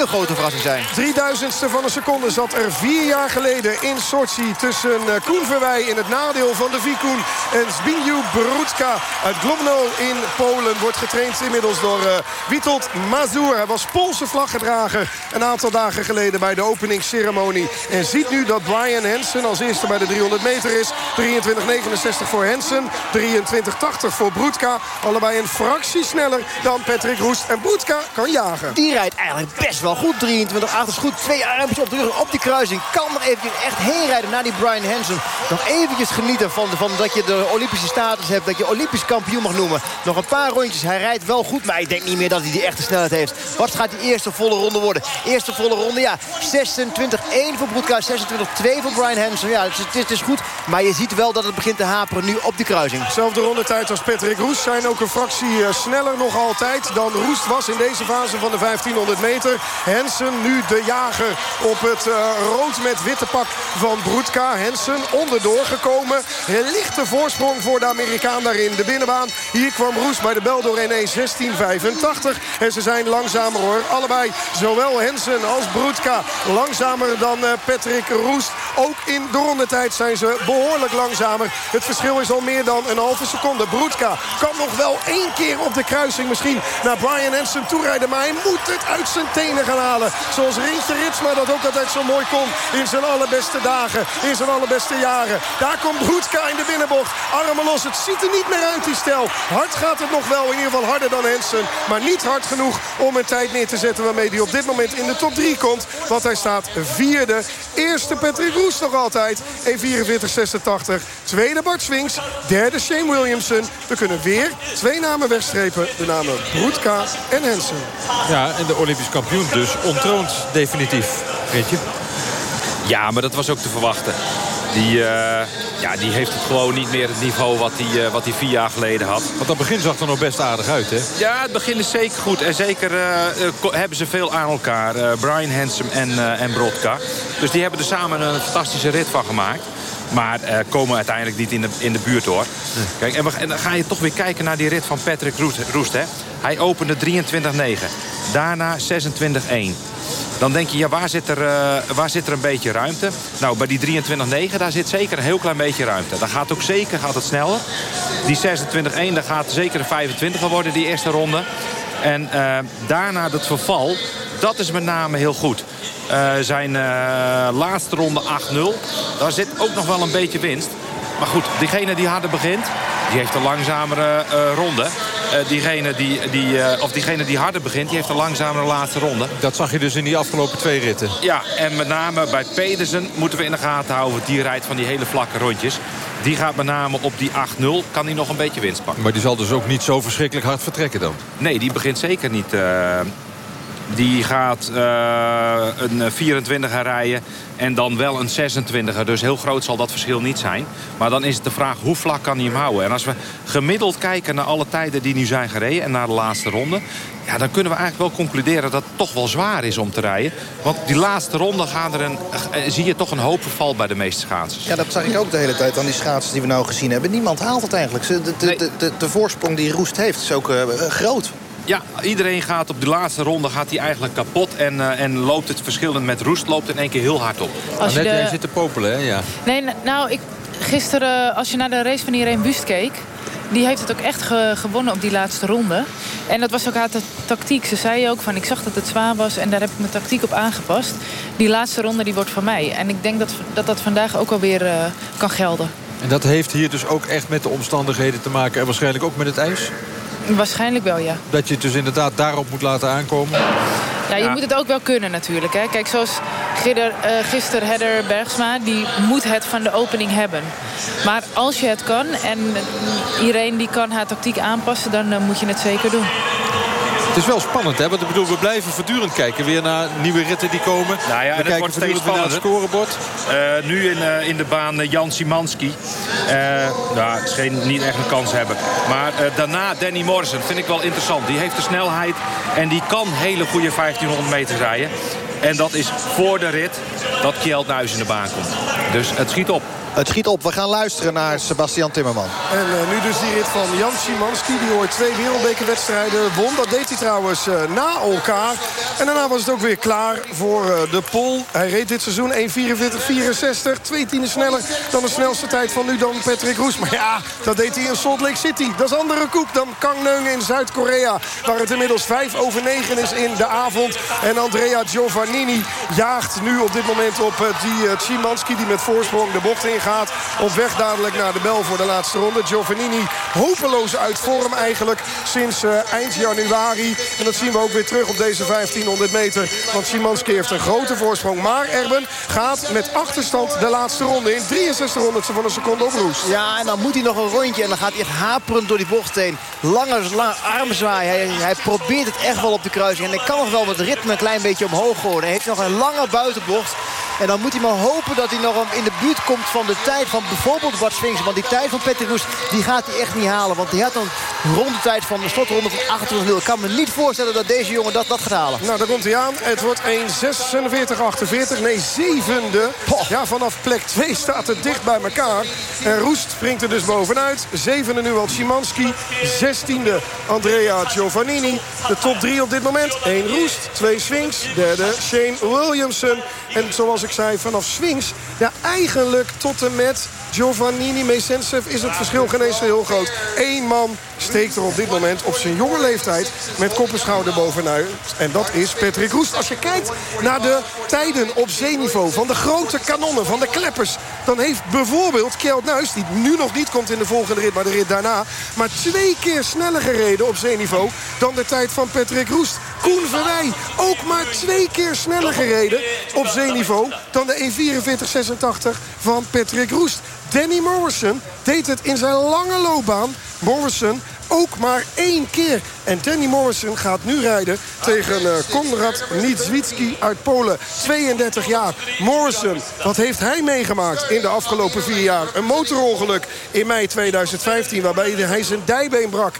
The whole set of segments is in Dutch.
hele grote verrassing zijn. 3000ste van een seconde zat er vier jaar geleden in Sochi... tussen eh, Koen Verwij in het nadeel van de Vikoen en Zbigniew Brudka uit Globno in Polen. Wordt getraind inmiddels door uh, Witold Mazur. Hij was Poolse vlaggedrager een aantal dagen geleden bij de openingsceremonie. En ziet nu dat Brian Hansen als eerste bij de 300 meter is. 23.69 voor Hansen, 23.80 voor Brudka. Allebei een fractie sneller dan Patrick Roest. En Brudka kan jagen. Die rijdt eigenlijk best wel goed. 23 8 is goed. Twee armpjes op de rug op die kruising. Kan er eventjes echt heen rijden naar die Brian Hansen. Nog eventjes genieten van, van dat je de Olympische status hebt. Dat je Olympisch kampioen mag noemen. Nog een paar rondjes. Hij rijdt wel goed. Maar ik denk niet meer dat hij die echte snelheid heeft. Wat gaat die eerste volle ronde worden? Eerste volle ronde, ja. 26-1 voor Broedka. 26-2 voor Brian Hansen. Ja, het is, het is, goed. Maar je ziet wel dat het begint te haperen nu op die kruising. Zelfde rondetijd als Patrick Roest. Zijn ook een fractie eh, sneller nog altijd dan Roest was in deze fase van de 1500 meter. Hensen nu de jager op het uh, rood met witte pak van Broedka. Hensen onderdoor gekomen. Een lichte voorsprong voor de Amerikaan daar in de binnenbaan. Hier kwam Roest bij de bel door 16.85. En ze zijn langzamer hoor. Allebei, zowel Hensen als Broedka, langzamer dan uh, Patrick Roest. Ook in de rondetijd zijn ze behoorlijk langzamer. Het verschil is al meer dan een halve seconde. Broedka kan nog wel één keer op de kruising misschien naar Brian Henson toerijden. Maar hij moet het uit zijn tenen gaan. Zoals Rintje Ritsma dat ook altijd zo mooi kon in zijn allerbeste dagen. In zijn allerbeste jaren. Daar komt Broedka in de binnenbocht. Armen los. Het ziet er niet meer uit die stel. Hard gaat het nog wel. In ieder geval harder dan Henson. Maar niet hard genoeg om een tijd neer te zetten waarmee hij op dit moment in de top 3 komt. Want hij staat vierde. Eerste Patrick Roes nog altijd. 1.44.86. Tweede Bart Swings. Derde Shane Williamson. We kunnen weer twee namen wegstrepen. De namen Broedka en Hensen. Ja, en de Olympisch kampioen ontroond definitief. Weet je? Ja, maar dat was ook te verwachten. Die, uh, ja, die heeft het gewoon niet meer het niveau wat hij uh, wat vier jaar geleden had. Want dat begin zag er nog best aardig uit, hè? Ja, het begin is zeker goed. En zeker uh, hebben ze veel aan elkaar. Brian Hansom en, en Brodka. Dus die hebben er samen een fantastische rit van gemaakt. Maar komen uiteindelijk niet in de, in de buurt hoor. Kijk, en, we, en, dan ga je toch weer kijken naar die rit van Patrick Roest. Roest hè? Hij opende 23-9. Daarna 26-1. Dan denk je, ja, waar zit, er, uh, waar zit er een beetje ruimte? Nou, bij die 23-9, daar zit zeker een heel klein beetje ruimte. Dan gaat ook zeker gaat het sneller. Die 26-1, daar gaat zeker een 25 worden, die eerste ronde. En uh, daarna het verval, dat is met name heel goed. Uh, zijn laatste ronde 8-0, daar zit ook nog wel een beetje winst. Maar goed, diegene die harder begint, die heeft een langzamere ronde. Uh, diegene, die, die, uh, of diegene die harder begint, die heeft een langzamere laatste ronde. Dat zag je dus in die afgelopen twee ritten. Ja, en met name bij Pedersen moeten we in de gaten houden. Die rijdt van die hele vlakke rondjes. Die gaat met name op die 8-0, kan hij nog een beetje winst pakken. Maar die zal dus ook niet zo verschrikkelijk hard vertrekken dan? Nee, die begint zeker niet... Die gaat uh, een 24 rijden en dan wel een 26er. Dus heel groot zal dat verschil niet zijn. Maar dan is het de vraag hoe vlak kan hij hem houden. En als we gemiddeld kijken naar alle tijden die nu zijn gereden... en naar de laatste ronde... Ja, dan kunnen we eigenlijk wel concluderen dat het toch wel zwaar is om te rijden. Want die laatste ronde gaan er een, zie je toch een hoop verval bij de meeste schaatsers. Ja, dat zag ik ook de hele tijd aan die schaatsers die we nou gezien hebben. Niemand haalt het eigenlijk. De, de, de, de, de voorsprong die Roest heeft is ook uh, groot. Ja, iedereen gaat op de laatste ronde gaat hij eigenlijk kapot. En, uh, en loopt het verschillend met Roest loopt in één keer heel hard op. Als je de... jij zit te popelen, hè? Ja. Nee, nou, ik, gisteren als je naar de race van Irene Wust keek... die heeft het ook echt ge gewonnen op die laatste ronde. En dat was ook haar tactiek. Ze zei ook van, ik zag dat het zwaar was... en daar heb ik mijn tactiek op aangepast. Die laatste ronde die wordt van mij. En ik denk dat dat, dat vandaag ook alweer uh, kan gelden. En dat heeft hier dus ook echt met de omstandigheden te maken... en waarschijnlijk ook met het ijs? Waarschijnlijk wel, ja. Dat je het dus inderdaad daarop moet laten aankomen? Ja, je ja. moet het ook wel kunnen natuurlijk. Hè. Kijk, zoals gisteren uh, gister Heather Bergsma... die moet het van de opening hebben. Maar als je het kan en iedereen die kan haar tactiek aanpassen... dan uh, moet je het zeker doen. Het is wel spannend, hè? Want ik bedoel, we blijven voortdurend kijken weer naar nieuwe ritten die komen. Nou ja, we kijken wordt steeds naar het scorebord. Uh, nu in, uh, in de baan uh, Jan Simanski. nou, scheen niet echt een kans hebben. Maar daarna Danny Morrison vind ik wel interessant. Die heeft de snelheid en die kan hele goede 1500 meter rijden. En dat is voor de rit dat Kjeld Nuis in de baan komt. Dus het schiet op. Het schiet op. We gaan luisteren naar Sebastian Timmerman. En uh, nu dus die rit van Jan Szymanski. Die ooit twee wereldbekerwedstrijden won. Dat deed hij trouwens uh, na elkaar. En daarna was het ook weer klaar voor uh, de pol. Hij reed dit seizoen 1.44.64. Twee tienden sneller dan de snelste tijd van nu dan Patrick Roes. Maar ja, dat deed hij in Salt Lake City. Dat is andere koek dan Kangneung in Zuid-Korea. Waar het inmiddels 5 over 9 is in de avond. En Andrea Giovannini jaagt nu op dit moment op die Szymanski. Die met voorsprong de bocht ingaat. Op weg dadelijk naar de bel voor de laatste ronde. Giovannini hopeloos uit vorm eigenlijk sinds uh, eind januari. En dat zien we ook weer terug op deze 1500 meter. Want Szymanski heeft een grote voorsprong. Maar Erben gaat met achterstand de laatste ronde in. 63 honderdste van een seconde op Roes. Ja, en dan moet hij nog een rondje. En dan gaat hij haperend door die bocht heen. Lange, lange armzwaai. Hij, hij probeert het echt wel op de kruising. En hij kan nog wel met ritme een klein beetje omhoog gooien. Hij heeft nog een lange buitenbocht. En dan moet hij maar hopen dat hij nog in de buurt komt van de tijd van bijvoorbeeld Bart Swings. Want die tijd van Petter Roes, die gaat hij echt niet halen. Want hij had een rondetijd van de slotronde van 28 Ik kan me niet voorstellen dat deze jongen dat, dat gaat halen. Nou, daar komt hij aan. Het wordt 1.46.48. Nee, zevende. Ja, vanaf plek 2 staat het dicht bij elkaar. En Roest springt er dus bovenuit. Zevende nu al Szymanski. Zestiende Andrea Giovannini. De top 3 op dit moment. 1 Roest, 2 Swings. Derde Shane Williamson. En zoals ik zei, vanaf Swings... Ja, eigenlijk tot en met Giovannini Mesensev is het verschil geen eens heel groot. Eén man steekt er op dit moment op zijn jonge leeftijd met kop en schouder bovenuit. En dat is Patrick Roest. Als je kijkt naar de tijden op zeeniveau van de grote kanonnen, van de kleppers... dan heeft bijvoorbeeld Kjeld Nuis, die nu nog niet komt in de volgende rit... maar de rit daarna, maar twee keer sneller gereden op zeeniveau... dan de tijd van Patrick Roest. Koen Verwij, ook maar twee keer sneller gereden op zeeniveau... dan de 1.44.86 van Patrick Roest. Danny Morrison deed het in zijn lange loopbaan. Morrison ook maar één keer. En Danny Morrison gaat nu rijden tegen uh, Konrad Niedzwitski uit Polen. 32 jaar. Morrison, wat heeft hij meegemaakt in de afgelopen vier jaar? Een motorongeluk in mei 2015 waarbij hij zijn dijbeen brak.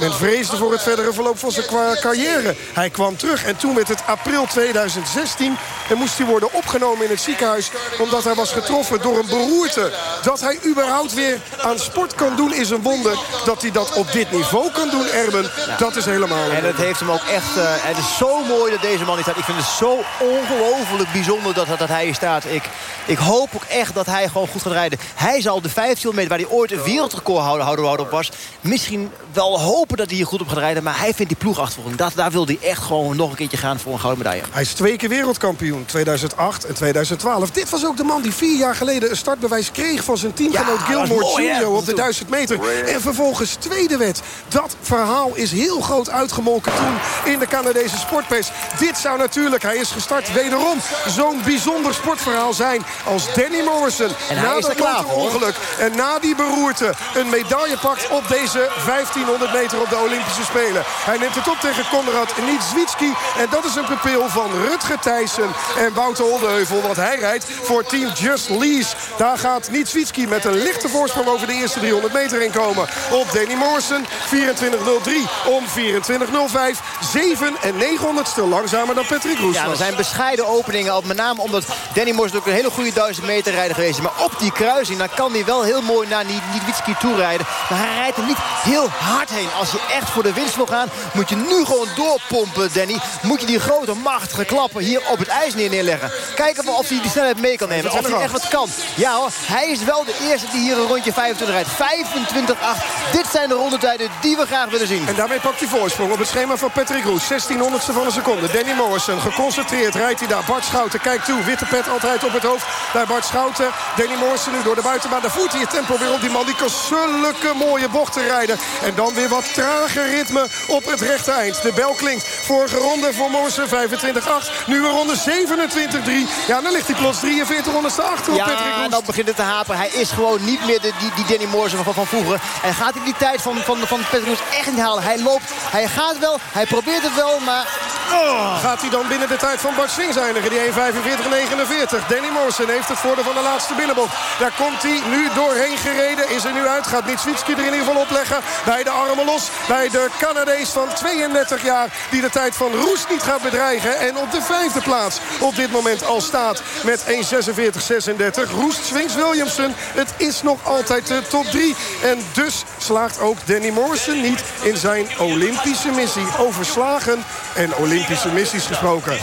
Men vreesde voor het verdere verloop van zijn carrière. Hij kwam terug en toen werd het april 2016... en moest hij worden opgenomen in het ziekenhuis... omdat hij was getroffen door een beroerte. Dat hij überhaupt weer aan sport kan doen is een wonder. Dat hij dat op dit niveau kan doen, Erben, dat is helemaal... En het heeft hem ook echt... Uh, het is zo mooi dat deze man hier staat. Ik vind het zo ongelooflijk bijzonder dat, dat, hij hier staat. Ik, ik hoop ook echt dat hij gewoon goed gaat rijden. Hij zal de 5 kilometer waar hij ooit een wereldrecord houden, op was... misschien wel hopen dat hij hier goed op gaat rijden. Maar hij vindt die ploegachtervolging. Dat, daar wil hij echt gewoon nog een keertje gaan voor een gouden medaille. Hij is twee keer wereldkampioen. 2008 en 2012. Dit was ook de man die vier jaar geleden een startbewijs kreeg... van zijn teamgenoot ja, Gilmore Jr. op de 1000 meter. En vervolgens tweede werd. Dat verhaal is heel groot uitgemolken toen in de Canadese sportpers. Dit zou natuurlijk, hij is gestart wederom, zo'n bijzonder sportverhaal zijn als Danny Morrison. En na dat klaar ongeluk en na die beroerte een medaille pakt op deze 1500 meter op de Olympische Spelen. Hij neemt het op tegen Konrad Niedzwitski. En dat is een pupil van Rutger Thijssen en Wouter Oldeheuvel. Want hij rijdt voor team Just Lease. Daar gaat Niedzwitski met een lichte voorsprong over de eerste 300 meter in komen. Op Danny Morrison 24.03 om 24.05. 7 en 900ste langzamer dan Patrick Roes Ja, er zijn bescheiden openingen. Met name omdat Danny Morrison ook een hele goede 1000 meter rijder geweest is. Maar op die kruising dan kan hij wel heel mooi naar Niedwitski toe rijden. Maar hij rijdt er niet heel hard heen. Als je echt voor de winst wil gaan, moet je nu gewoon doorpompen, Danny. Moet je die grote machtige klappen hier op het ijs neer neerleggen. Kijken of hij die snelheid mee kan nemen. Of hij echt wat kan. Ja hoor, hij is wel de eerste die hier een rondje 25 rijdt. 25-8. Dit zijn de rondetijden die we graag willen zien. En daarmee pakt hij voorsprong op het schema van Patrick Roes. 1600ste van een seconde. Danny Morrison geconcentreerd rijdt hij daar. Bart Schouten kijkt toe. Witte pet altijd op het hoofd bij Bart Schouten. Danny Morrison nu door de buitenbaan. Daar voert hij het tempo weer op. Die man die kan zulke mooie bochten rijden. En dan weer wat trager ritme op het rechte eind. De bel klinkt. Vorige ronde voor Morrison 25-8. Nu een ronde 27-3. Ja, dan ligt hij plots 43 honderdste achter op ja, Patrick Roes. Ja, dan begint het te haperen. Hij is gewoon niet meer de, die, die Danny Morrison van, van vroeger. En gaat hij die tijd van, van, van Patrick Roes echt niet halen. Hij loopt, hij gaat wel, hij probeert het wel, maar Gaat hij dan binnen de tijd van Bart Swings eindigen? Die 1.45.49. Danny Morrison heeft het voordeel van de laatste binnenbocht. Daar komt hij nu doorheen gereden. Is er nu uit. Gaat Nitswitski er in ieder geval opleggen. Bij de armen los. Bij de Canadees van 32 jaar. Die de tijd van Roest niet gaat bedreigen. En op de vijfde plaats op dit moment al staat. Met 1.46.36. Roest Swings Williamson. Het is nog altijd de top 3. En dus slaagt ook Danny Morrison niet in zijn Olympische missie. Overslagen en Olympische missies gesproken.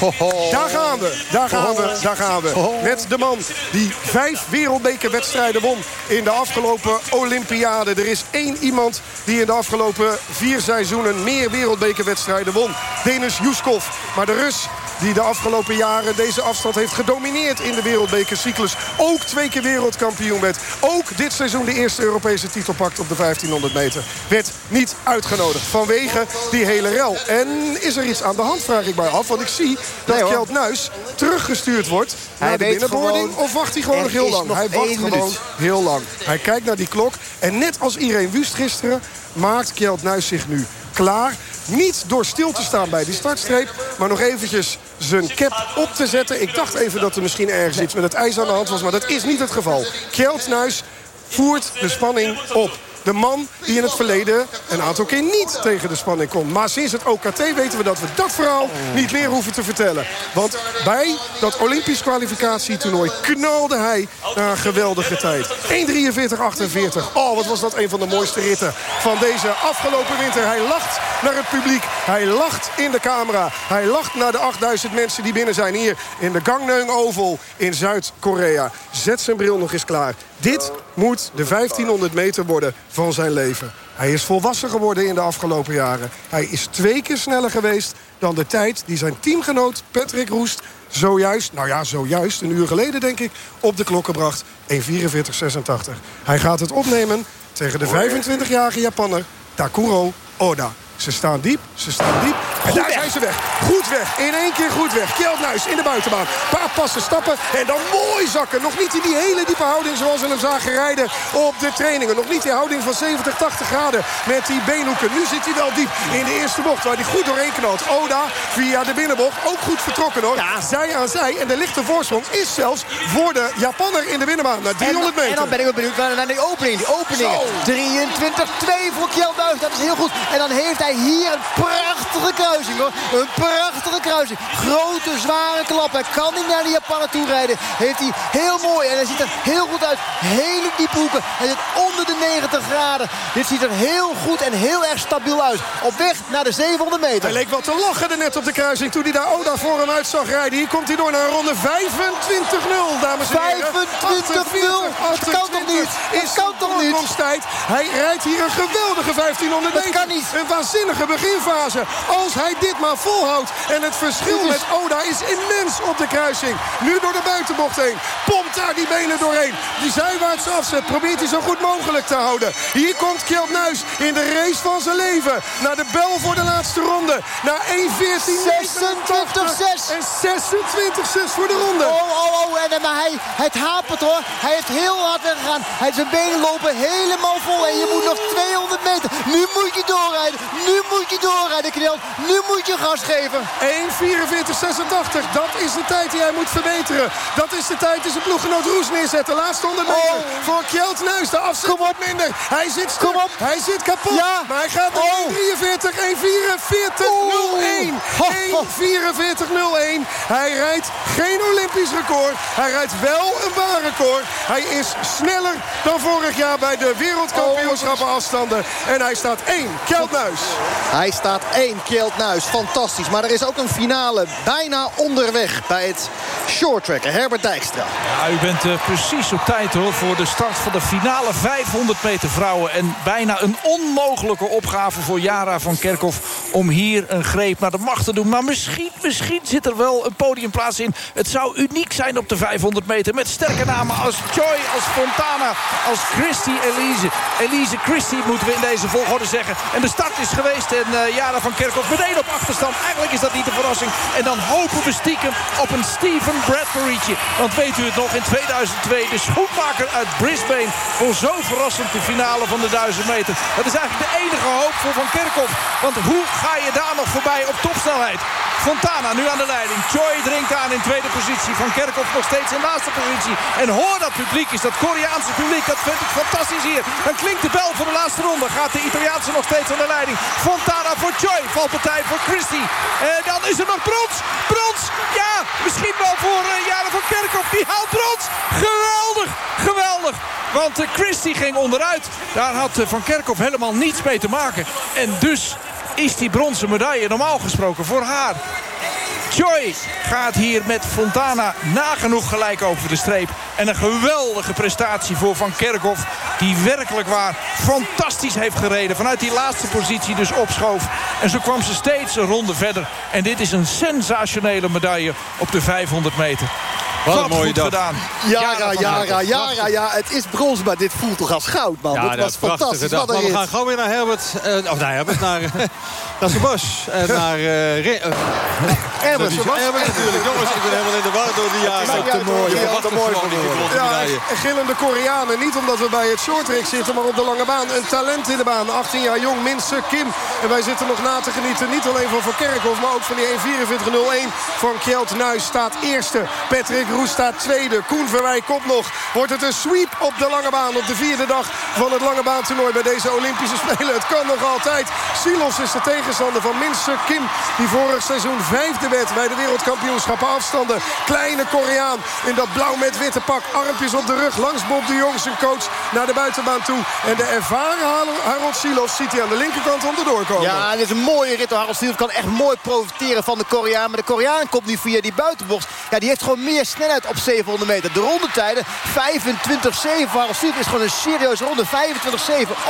Daar gaan we, daar gaan we, daar gaan we. Met de man die vijf wereldbekerwedstrijden won in de afgelopen Olympiade. Er is één iemand die in de afgelopen vier seizoenen meer wereldbekerwedstrijden won. Denis Juskov. Maar de Rus die de afgelopen jaren deze afstand heeft gedomineerd in de wereldbekercyclus. Ook twee keer wereldkampioen werd. Ook dit seizoen de eerste Europese titel pakt op de 1500 meter. Werd niet uitgenodigd vanwege die hele rel. En is er iets aan de hand, vraag ik mij af. Want ik zie dat Nee. Kjeld Nuis teruggestuurd wordt naar Hij de weet binnenboarding. gewoon, Of wacht hij gewoon nog heel lang? nog Hij wacht gewoon minuut. heel lang. Hij kijkt naar die klok. En net als Irene Wust gisteren maakt Kjeld Nuis zich nu klaar. Niet door stil te staan bij die startstreep. Maar nog eventjes zijn cap op te zetten. Ik dacht even dat er misschien ergens iets met het ijs aan de hand was. Maar dat is niet het geval. Kjeld Nuis voert de spanning op. De man die in het verleden een aantal keer niet tegen de spanning kon. Maar sinds het OKT weten we dat we dat verhaal niet meer hoeven te vertellen. Want bij dat Olympisch kwalificatietoernooi knalde hij naar een geweldige tijd. 1.43.48. Oh, wat was dat een van de mooiste ritten van deze afgelopen winter. Hij lacht naar het publiek. Hij lacht in de camera. Hij lacht naar de 8000 mensen die binnen zijn hier in de Gangneung Oval in Zuid-Korea. Zet zijn bril nog eens klaar. Dit moet de 1500 meter worden van zijn leven. Hij is volwassen geworden in de afgelopen jaren. Hij is twee keer sneller geweest dan de tijd die zijn teamgenoot Patrick Roest... zojuist, nou ja, zojuist, een uur geleden denk ik, op de klokken bracht. 1.44.86. Hij gaat het opnemen tegen de 25-jarige Japanner Takuro Oda. Ze staan diep, ze staan diep. En daar zijn ze weg. Goed weg. In één keer goed weg. Kjeld Nuis in de buitenbaan. Paar passen stappen. En dan mooi zakken. Nog niet in die hele diepe houding zoals we hem zagen rijden op de trainingen. Nog niet die houding van 70, 80 graden met die beenhoeken. Nu zit hij wel diep in de eerste bocht waar hij goed doorheen knalt. Oda via de binnenbocht. Ook goed vertrokken hoor. Zij aan zij. En de lichte voorsprong is zelfs voor de Japanner in de binnenbaan. Na 300 meter. En dan ben ik wel benieuwd naar, naar die opening. Die opening. Zo. 23-2 voor Kjeld Nuis. Dat is heel goed. En dan heeft hij hier een prachtige kruising hoor. Een prachtige kruising. Grote, zware klap. Hij kan niet naar de Japaner toe rijden. Heeft hij heel mooi. En hij ziet er heel goed uit. Hele diepe hoeken. Hij zit onder de 90 graden. Dit ziet er heel goed en heel erg stabiel uit. Op weg naar de 700 meter. Hij leek wel te lachen er net op de kruising toen hij daar Oda voor hem uit zag rijden. Hier komt hij door naar ronde 25-0, dames en heren. 25-0. Dat kan toch niet? Dat Is kan toch niet? Hij rijdt hier een geweldige 1500 Dat meter. kan niet. Een waanzinnige beginfase. Als hij dit maar volhoudt. En het verschil is- met Oda is immens op de kruising. Nu door de buitenbocht heen. Pompt daar die benen doorheen. Die zijwaartse afzet probeert hij zo goed mogelijk te houden. Hier komt Kjeld Nuis in de race van zijn leven. Naar de bel voor de laatste ronde. Naar 1.14.86. 26-6. En 26-6 voor de ronde. Oh, oh, oh. En, maar hij, het hapert hoor. Hij heeft heel hard weggegaan. Hij heeft zijn benen lopen helemaal vol. En je moet nog 200 meter. Nu moet je numéro Nu moet je doorrijden, Knel. Nu moet je gas geven. 1.44.86. Dat is de tijd die hij moet verbeteren. Dat is de tijd die zijn ploeggenoot Roes neerzet. De laatste 100 meter Oh. voor Kjeld Nuis. De afzet Kom op. minder. Hij zit stuk. Kom op. Hij zit kapot. Ja. Maar hij gaat naar Oh. 1.43. 1.44.01. Ho, ho. 1.44.01. Hij rijdt geen Olympisch record. Hij rijdt wel een baanrecord. Hij is sneller dan vorig jaar bij de wereldkampioenschappen afstanden. En hij staat 1. Kjeld Nuis. Hij staat 1, Nuis. Fantastisch. Maar er is ook een finale bijna onderweg bij het shorttracken. Herbert Dijkstra. Ja, u bent eh, precies op tijd hoor voor de start van de finale 500 meter vrouwen. En bijna een onmogelijke opgave voor Jara van Kerkhoff om hier een greep naar de macht te doen. Maar misschien, misschien zit er wel een podiumplaats in. Het zou uniek zijn op de 500 meter met sterke namen als Joy, als Fontana, als Christy Elise. Elise Christy moeten we in deze volgorde zeggen. En de start is geweest en eh, Jara van Kerkhoff meteen op achterstand. Eigenlijk is dat niet de verrassing. En dan hopen we stiekem op een Steven Bradbury'tje. Want weet u het nog, in 2002 de schoenmaker uit Brisbane... won zo verrassend de finale van de 1000 meter. Dat is eigenlijk de enige hoop voor Van Kerkhoff. Want hoe ga je daar nog voorbij op topsnelheid? Fontana nu aan de leiding. Choi dringt aan in tweede positie. Van Kerkhoff nog steeds in laatste positie. En hoor dat publiek, is dat Koreaanse publiek. Dat vind ik fantastisch hier. Dan klinkt de bel voor de laatste ronde. Gaat de Italiaanse nog steeds aan de leiding. Fontana voor Choi. Valpartij voor Christie. En dan is er nog brons. Brons. Ja, misschien wel voor uh, Jaren van Kerkhoff. Die haalt brons. Geweldig. Geweldig. Want uh, Christie ging onderuit. Daar had uh, Van Kerkhoff helemaal niets mee te maken. En dus is die bronzen medaille normaal gesproken voor haar. Choi gaat hier met Fontana nagenoeg gelijk over de streep. En een geweldige prestatie voor Van Kerkhoff. Die werkelijk waar fantastisch heeft gereden. Vanuit die laatste positie dus opschoof. En zo kwam ze steeds een ronde verder. En dit is een sensationele medaille op de 500 meter. Wat een mooie goed dag. gedaan. Jara, Jara, Jara, ja. Het is brons, maar dit voelt toch als goud, man. Ja, dat was is fantastisch. dag. Wat Maar we gaan gauw weer naar Herbert. eh, of naar Herbert, naar, naar zijn bos. En naar uh, Re- eh, Herbert, is Sebas. Herbert natuurlijk. Jongens, ik ben helemaal in de war door die jaren. uit, hoor. Je Ja, te het mooi gewoon voor Ja, gillende Koreanen. Niet omdat we bij het shorttrack zitten, maar op de lange baan. Een talent in de baan. 18 jaar jong, Minse Kim. En wij zitten nog na te genieten. Niet alleen van Van Kerkhoff, maar ook van die 1.44.01 van Kjeld Nuis staat eerste. Patrick Roes staat tweede. Koen Verwij komt nog. Wordt het een sweep op de lange baan. Op de vierde dag van het lange baantoernooi bij deze Olympische Spelen. Het kan nog altijd. Silos is de tegenstander van Minse Kim. Die vorig seizoen vijfde werd bij de wereldkampioenschappen afstanden. Kleine Koreaan in dat blauw met witte pak. Armpjes op de rug langs Bob de Jong, zijn coach, naar de buitenbaan toe. En de ervaren Harold Silos ziet hij aan de linkerkant onderdoor komen. Ja, dit is een mooie rit. Harold Stielf kan echt mooi profiteren van de Koreaan. Maar de Koreaan komt nu via die buitenbocht. Ja, die heeft gewoon meer snelheid op 700 meter. De rondetijden 25-7 voor is gewoon een serieuze ronde. 25-7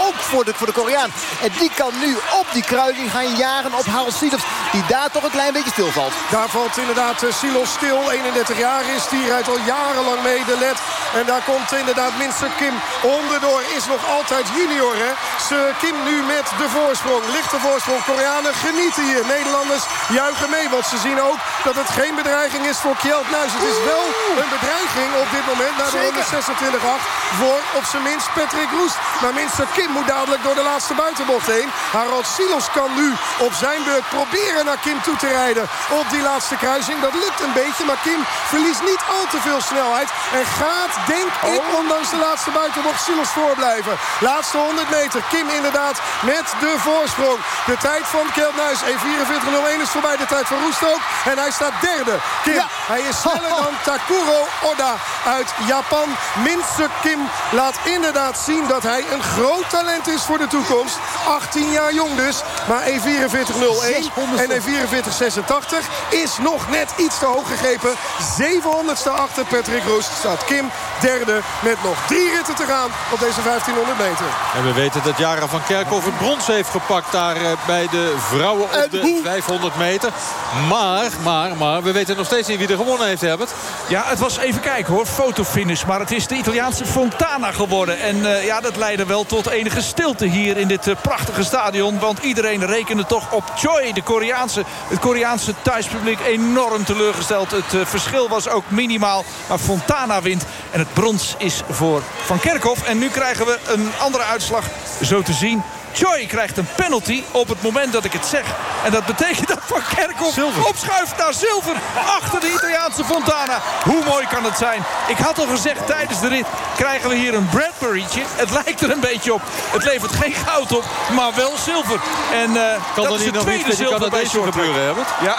ook voor de, voor de Koreaan. En die kan nu op die kruising gaan jagen op Stielf. Die daar toch een klein beetje stilvalt. Daar valt inderdaad eh, Silos stil. 31 jaar is die rijdt al jarenlang mee de led. En daar komt inderdaad Minster Kim onderdoor. Is nog altijd junior hè. Ze Kim nu met de voorsprong. Lichte voorsprong. Koreanen genieten hier. Nederlanders juichen mee. Want ze zien ook dat het geen bedreiging is voor Kjeld Nuis. Het is wel een bedreiging op dit moment. Na de ronde 26-8 voor op zijn minst Patrick Roest. Maar Minster Kim moet dadelijk door de laatste buitenbocht heen. Harold Silos kan nu op zijn beurt proberen naar Kim toe te rijden. Op die laatste kruising. Dat lukt een beetje. Maar Kim verliest niet al te veel snelheid. En gaat, denk ik, ondanks de laatste buitenbocht Silos voorblijven. Laatste 100 meter. Kim inderdaad met de voorsprong. De tijd van Keltnuis. 1.44.01 is voorbij. De tijd van Roest ook. En hij staat derde. Kim, Ja. hij is sneller dan Takuro Oda uit Japan. Minse Kim laat inderdaad zien dat hij een groot talent is voor de toekomst. 18 jaar jong dus. Maar 1.44.01 en 1.44.86 is nog net iets te hoog gegrepen. 700ste achter Patrick Roest staat Kim derde met nog drie ritten te gaan op deze 1500 meter. En we weten dat Jara van Kerkhoff het brons heeft gepakt daar eh, bij de vrouwen op de hoe? 500 meter. Maar, maar, maar, we weten nog steeds niet wie er gewonnen heeft, Herbert. Ja, het was even kijken hoor, fotofinish. Maar het is de Italiaanse Fontana geworden. En eh, ja, dat leidde wel tot enige stilte hier in dit eh, prachtige stadion. Want iedereen rekende toch op Choi, de Koreaanse. Het Koreaanse thuispubliek enorm teleurgesteld. Het eh, verschil was ook minimaal. Maar Fontana wint. En het brons is voor Van Kerkhoff. En nu krijgen we een andere uitslag zo te zien. Choi krijgt een penalty op het moment dat ik het zeg. En dat betekent dat Van Kerkhoff opschuift naar zilver. Achter de Italiaanse Fontana. Hoe mooi kan het zijn? Ik had al gezegd tijdens de rit krijgen we hier een Bradbury'tje. Het lijkt er een beetje op. Het levert geen goud op, maar wel zilver. En eh, Kan dat is niet de tweede die zilver bij Canadezen short gebeuren, Herbert? Ja,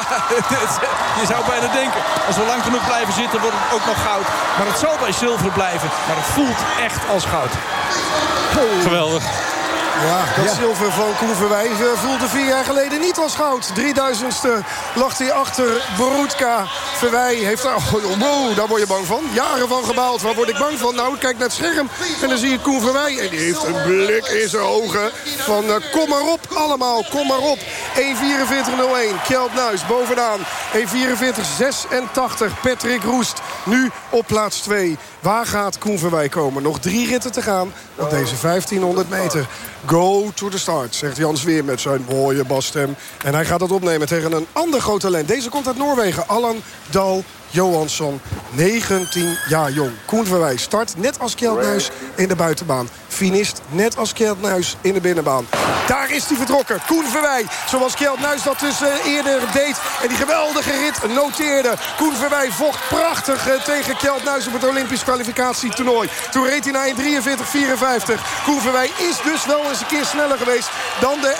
je zou bijna denken. Als we lang genoeg blijven zitten wordt het ook nog goud. Maar het zal bij zilver blijven. Maar het voelt echt als goud. Geweldig. Ja, dat zilver van Koen Verwij eh, voelde vier jaar geleden niet als goud. 3000ste lag hij achter Borutka. Verwij heeft daar... Oh, wow, daar word je bang van. Jaren van gebaald. Waar word ik bang van? Nou, kijk naar het scherm. En dan zie je Koen Verwij. En die heeft een blik in zijn ogen. Van eh, kom maar op allemaal, kom maar op. 1.44.01. Kjeld Nuis bovenaan. 1.44.86. Patrick Roest. Nu op plaats 2. Waar gaat Koen Verwij komen? Nog drie ritten te gaan op deze 1500 meter. Go to the start, zegt Jans weer met zijn mooie basstem. En hij gaat dat opnemen tegen een ander groot talent. Deze komt uit Noorwegen, Allan Dal Johansson. 19 jaar jong. Koen Verwij start net als Kjeldnuis in de buitenbaan. finist net als Kjeld Nuis in de binnenbaan. Daar is hij vertrokken. Koen Verwij. Zoals Kjeld Nuis dat dus uh, eerder deed. En die geweldige rit noteerde. Koen Verwij vocht prachtig uh, tegen Kjeld Nuis op het Olympisch kwalificatietoernooi. Toen reed hij naar 1.43.54. Koen Verwij is dus wel eens een keer sneller geweest dan de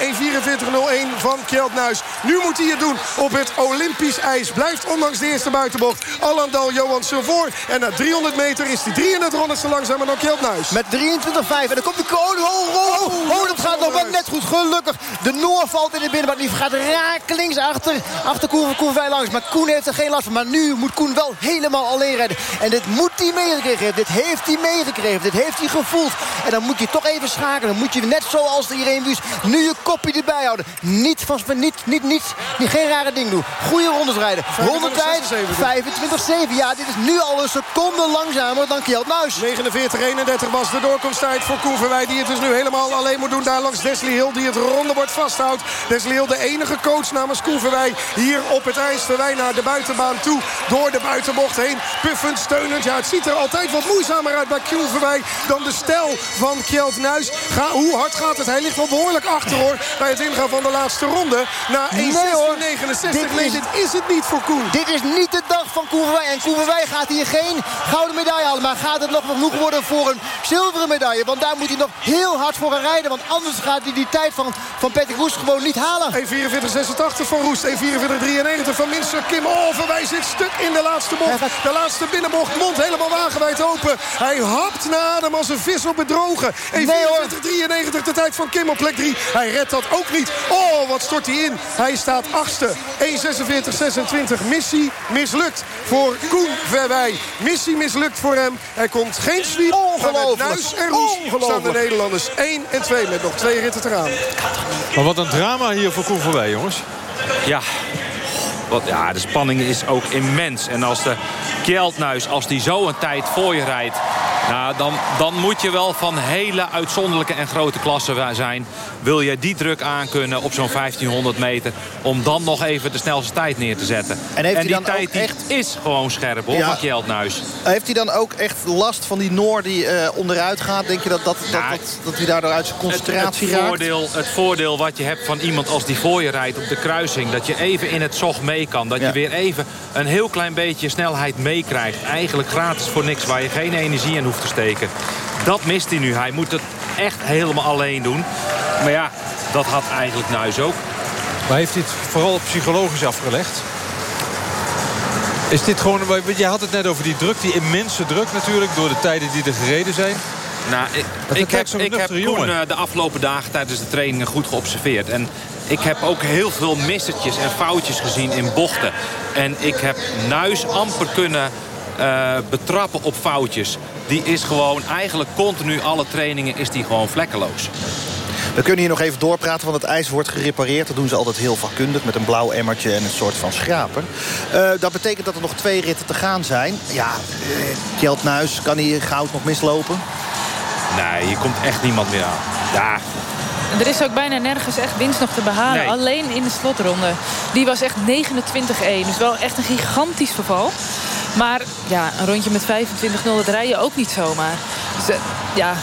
1.44.01 van Kjeld Nuis. Nu moet hij het doen op het Olympisch ijs. Blijft ondanks de eerste buitenbocht Alandal Johansson voor. En na 300 meter is hij 300 rondes te langzaam en ook Met 23,5. En dan komt de koning. Oh, oh, oh, dat gaat nog wel net goed. Gelukkig. De Noor valt in de binnenbaan. Die gaat rakelings achter. Achter Koen van Koen langs. Maar Koen heeft er geen last van. Maar nu moet Koen wel helemaal alleen rijden. En dit moet hij meegekregen hebben. Dit heeft hij meegekregen. Dit heeft hij gevoeld. En dan moet je toch even schakelen. Dan moet je net zoals de Irene nu je kopje erbij houden. Niet van... Niet, niet, niet, niet, geen rare ding doen. Goede rondes rijden. Ronde tijd. 25. Ja, dit is nu al een seconde langzamer dan Kjeld Nuis. 49-31 was de doorkomsttijd voor Koeverwij. Die het dus nu helemaal alleen moet doen. Daar langs Desley Hill die het rondebord vasthoudt. Desley Hill de enige coach namens Koeverwij. Hier op het ijs. Verwij naar de buitenbaan toe. Door de buitenbocht heen. Puffend, steunend. Ja, het ziet er altijd wat moeizamer uit bij Koeverwij. Dan de stijl van Kjeld Nuis. Ga, hoe hard gaat het? Hij ligt wel behoorlijk achter hoor. Bij het ingaan van de laatste ronde. Na 1 nee, 69 dit, nee, dit is het niet voor Koen. Dit is niet de dag van Koen Verwij. En Koen Verwij gaat hier geen gouden medaille halen. Maar gaat het nog genoeg worden voor een zilveren medaille. Want daar moet hij nog heel hard voor gaan rijden. Want anders gaat hij die tijd van, van Patrick Roest gewoon niet halen. 1.44.86 van Roest. 1.44.93 van Minster Kim. Oh, Verwij zit stuk in de laatste bocht. De laatste binnenbocht. Mond helemaal wagenwijd open. Hij hapt naar adem als een vis op het droge. 1.44.93 de tijd van Kim op plek 3. Hij redt dat ook niet. Oh, wat stort hij in. Hij staat achtste. 1.46.26. Missie mislukt voor Koen Verwij. Missie mislukt voor hem. Hij komt geen sweep. Ongelooflijk. Nuis en Roes staan de Nederlanders 1 en 2 met nog twee ritten te gaan. Maar wat een drama hier voor Koen Verwij, jongens. Ja, wat, ja, de spanning is ook immens. En als de Kjeldnuis, als die zo een tijd voor je rijdt... Nou, dan, dan moet je wel van hele uitzonderlijke en grote klassen zijn. Wil je die druk aankunnen op zo'n 1500 meter... om dan nog even de snelste tijd neer te zetten. En, heeft en die tijd echt... is gewoon scherp hoor, ja. van Kjeldnuis. Heeft hij dan ook echt last van die Noor die uh, onderuit gaat? Denk je dat, dat, dat, dat, dat hij daardoor uit zijn concentratie het, het voordeel, Het voordeel wat je hebt van iemand als die voor je rijdt op de kruising... dat je even in het zog mee kan. Dat je weer even een heel klein beetje snelheid meekrijgt. Eigenlijk gratis voor niks, waar je geen energie in hoeft te steken. Dat mist hij nu. Hij moet het echt helemaal alleen doen. Maar ja, dat had eigenlijk Nuis ook. Maar heeft hij het vooral psychologisch afgelegd? Is dit gewoon... Je had het net over die druk, die immense druk natuurlijk... door de tijden die er gereden zijn. Nou, ik, ik heb, ik heb Koen uh, de afgelopen dagen tijdens de trainingen goed geobserveerd. En ik heb ook heel veel missetjes en foutjes gezien in bochten. En ik heb Nuis amper kunnen uh, betrappen op foutjes. Die is gewoon eigenlijk continu alle trainingen is die gewoon vlekkeloos. We kunnen hier nog even doorpraten, want het ijs wordt gerepareerd. Dat doen ze altijd heel vakkundig met een blauw emmertje en een soort van schraper. Uh, dat betekent dat er nog twee ritten te gaan zijn. Ja, uh, Kjeld Nuis, kan hij goud nog mislopen? Nee, hier komt echt niemand meer aan. Ja, er is ook bijna nergens echt winst nog te behalen. Alleen in de slotronde. Die was echt 29-1. Dus wel echt een gigantisch verval. Maar ja, een rondje met 25-0, dat rij je ook niet zomaar. Dus, uh, ja,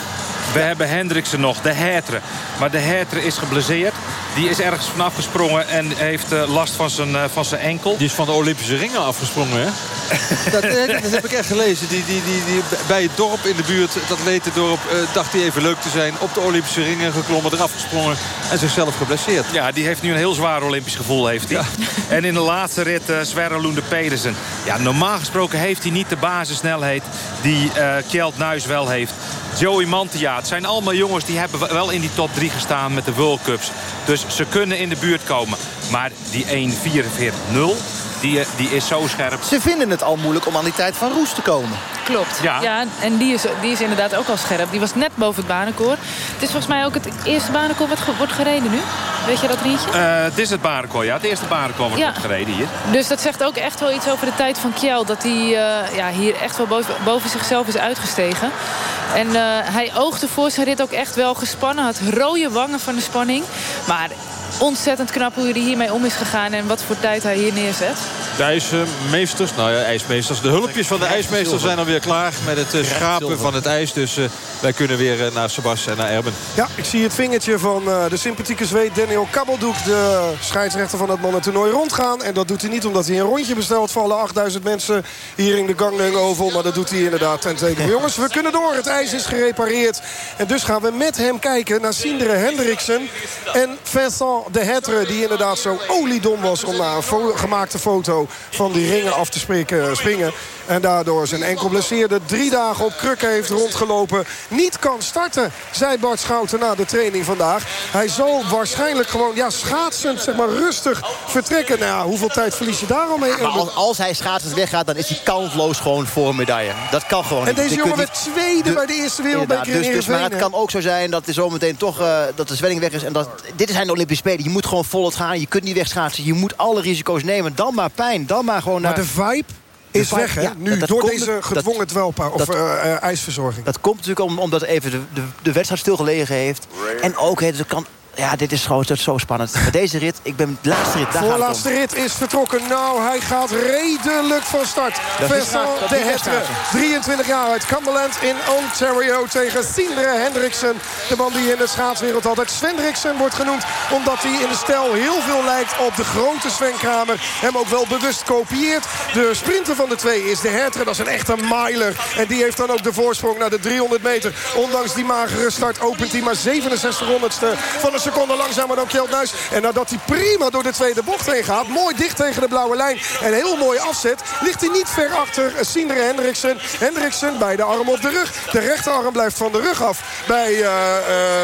we hebben Hendriksen nog, de Hertre. Maar de Hertre is geblesseerd. Die is ergens vanaf gesprongen en heeft uh, last van zijn, uh, van zijn enkel. Die is van de Olympische ringen afgesprongen, hè? dat, eh, dat, heb ik echt gelezen. Die, die, die, die, bij het dorp in de buurt, dat dorp, uh, dacht hij even leuk te zijn. Op de Olympische ringen geklommen, eraf gesprongen en zichzelf geblesseerd. Ja, die heeft nu een heel zwaar Olympisch gevoel, heeft hij. Ja. En in de laatste rit uh, Sverre Lunde Pedersen. Ja, normaal gesproken heeft hij niet de basissnelheid die uh, Kjeld Nuis wel heeft. Joey Mantia. Het zijn allemaal jongens die hebben wel in die top 3 gestaan met de World Cups. Dus ze kunnen in de buurt komen. Maar die 1.44.0 die, eh, die is zo scherp. Ze vinden het al moeilijk om aan die tijd van Roes te komen. Klopt. Ja. ja en die is, die is inderdaad ook al scherp. Die was net boven het banenkoor. Het is volgens mij ook het eerste banenkoor wat wordt gereden nu. Weet je dat, Rietje? Uh, het is het banenkoor, ja. Het eerste banenkoor wordt ja. gereden hier. Dus dat zegt ook echt wel iets over de tijd van Kjell. Dat hij uh, ja, hier echt wel boven, boven zichzelf is uitgestegen. En uh, hij oogde voor zijn rit ook echt wel gespannen. Had rode wangen van de spanning. Maar ontzettend knap hoe hij hiermee om is gegaan... en wat voor tijd hij hier neerzet. De ijsmeesters, nou ja, ijsmeesters. De hulpjes van de ijsmeester zijn alweer klaar met het uh, schrapen van het ijs. Dus uh, wij kunnen weer uh, naar Sebas en naar Erben. Ja, ik zie het vingertje van de sympathieke zweet Daniel Kabbeldoek. De scheidsrechter van het mannentoernooi rondgaan. En dat doet hij niet omdat hij een rondje bestelt voor alle 8000 mensen hier in de Gangneung Oval. Maar dat doet hij inderdaad ten tweede. Jongens, we kunnen door. Het ijs is gerepareerd. En dus gaan we met hem kijken naar Sindre Hendriksen. En Vincent de Hetre, die inderdaad zo oliedom was om naar een gemaakte foto van die ringen af te springen. En daardoor zijn enkel blesseerde drie dagen op krukken heeft rondgelopen. Niet kan starten, zei Bart Schouten na de training vandaag. Hij zal waarschijnlijk gewoon ja, schaatsend, zeg maar rustig vertrekken. Nou ja, hoeveel tijd verlies je daar al mee? Maar als, als hij schaatsend weggaat, dan is hij kansloos gewoon voor een medaille. Dat kan gewoon En deze jongen werd tweede bij de eerste wereldbeker dus, dus, Maar het kan ook zo zijn dat er zometeen toch uh, dat de zwelling weg is. En dat, dit zijn de Olympische Spelen. Je moet gewoon vol het gaan. Je kunt niet wegschaatsen. Je moet alle risico's nemen. Dan maar pijn. Dan maar gewoon naar... Maar de vibe is weg, hè? nu, door deze gedwongen dwelpa of uh, ijsverzorging. Dat komt natuurlijk om, omdat even de, de, de wedstrijd stilgelegen heeft. En ook, het kan ja, dit is gewoon zo spannend. Maar deze rit, ik ben de laatste rit. De voorlaatste rit is vertrokken. Nou, hij gaat redelijk van start. Vincent de Hetre, 23 jaar uit Cumberland in Ontario... tegen Sindre Hendriksen. De man die in de schaatswereld altijd Svendriksen wordt genoemd... omdat hij in de stijl heel veel lijkt op de grote Sven Kramer. Hem ook wel bewust kopieert. De sprinter van de twee is de Hetre. Dat is een echte miler. En die heeft dan ook de voorsprong naar de 300 meter. Ondanks die magere start opent hij maar 67 honderdste van de seconden langzamer dan Kjeld Nuis. En nadat hij prima door de tweede bocht heen gaat. Mooi dicht tegen de blauwe lijn. En heel mooi afzet. Ligt hij niet ver achter Sindre Hendriksen. Hendriksen bij de arm op de rug. De rechterarm blijft van de rug af bij, uh,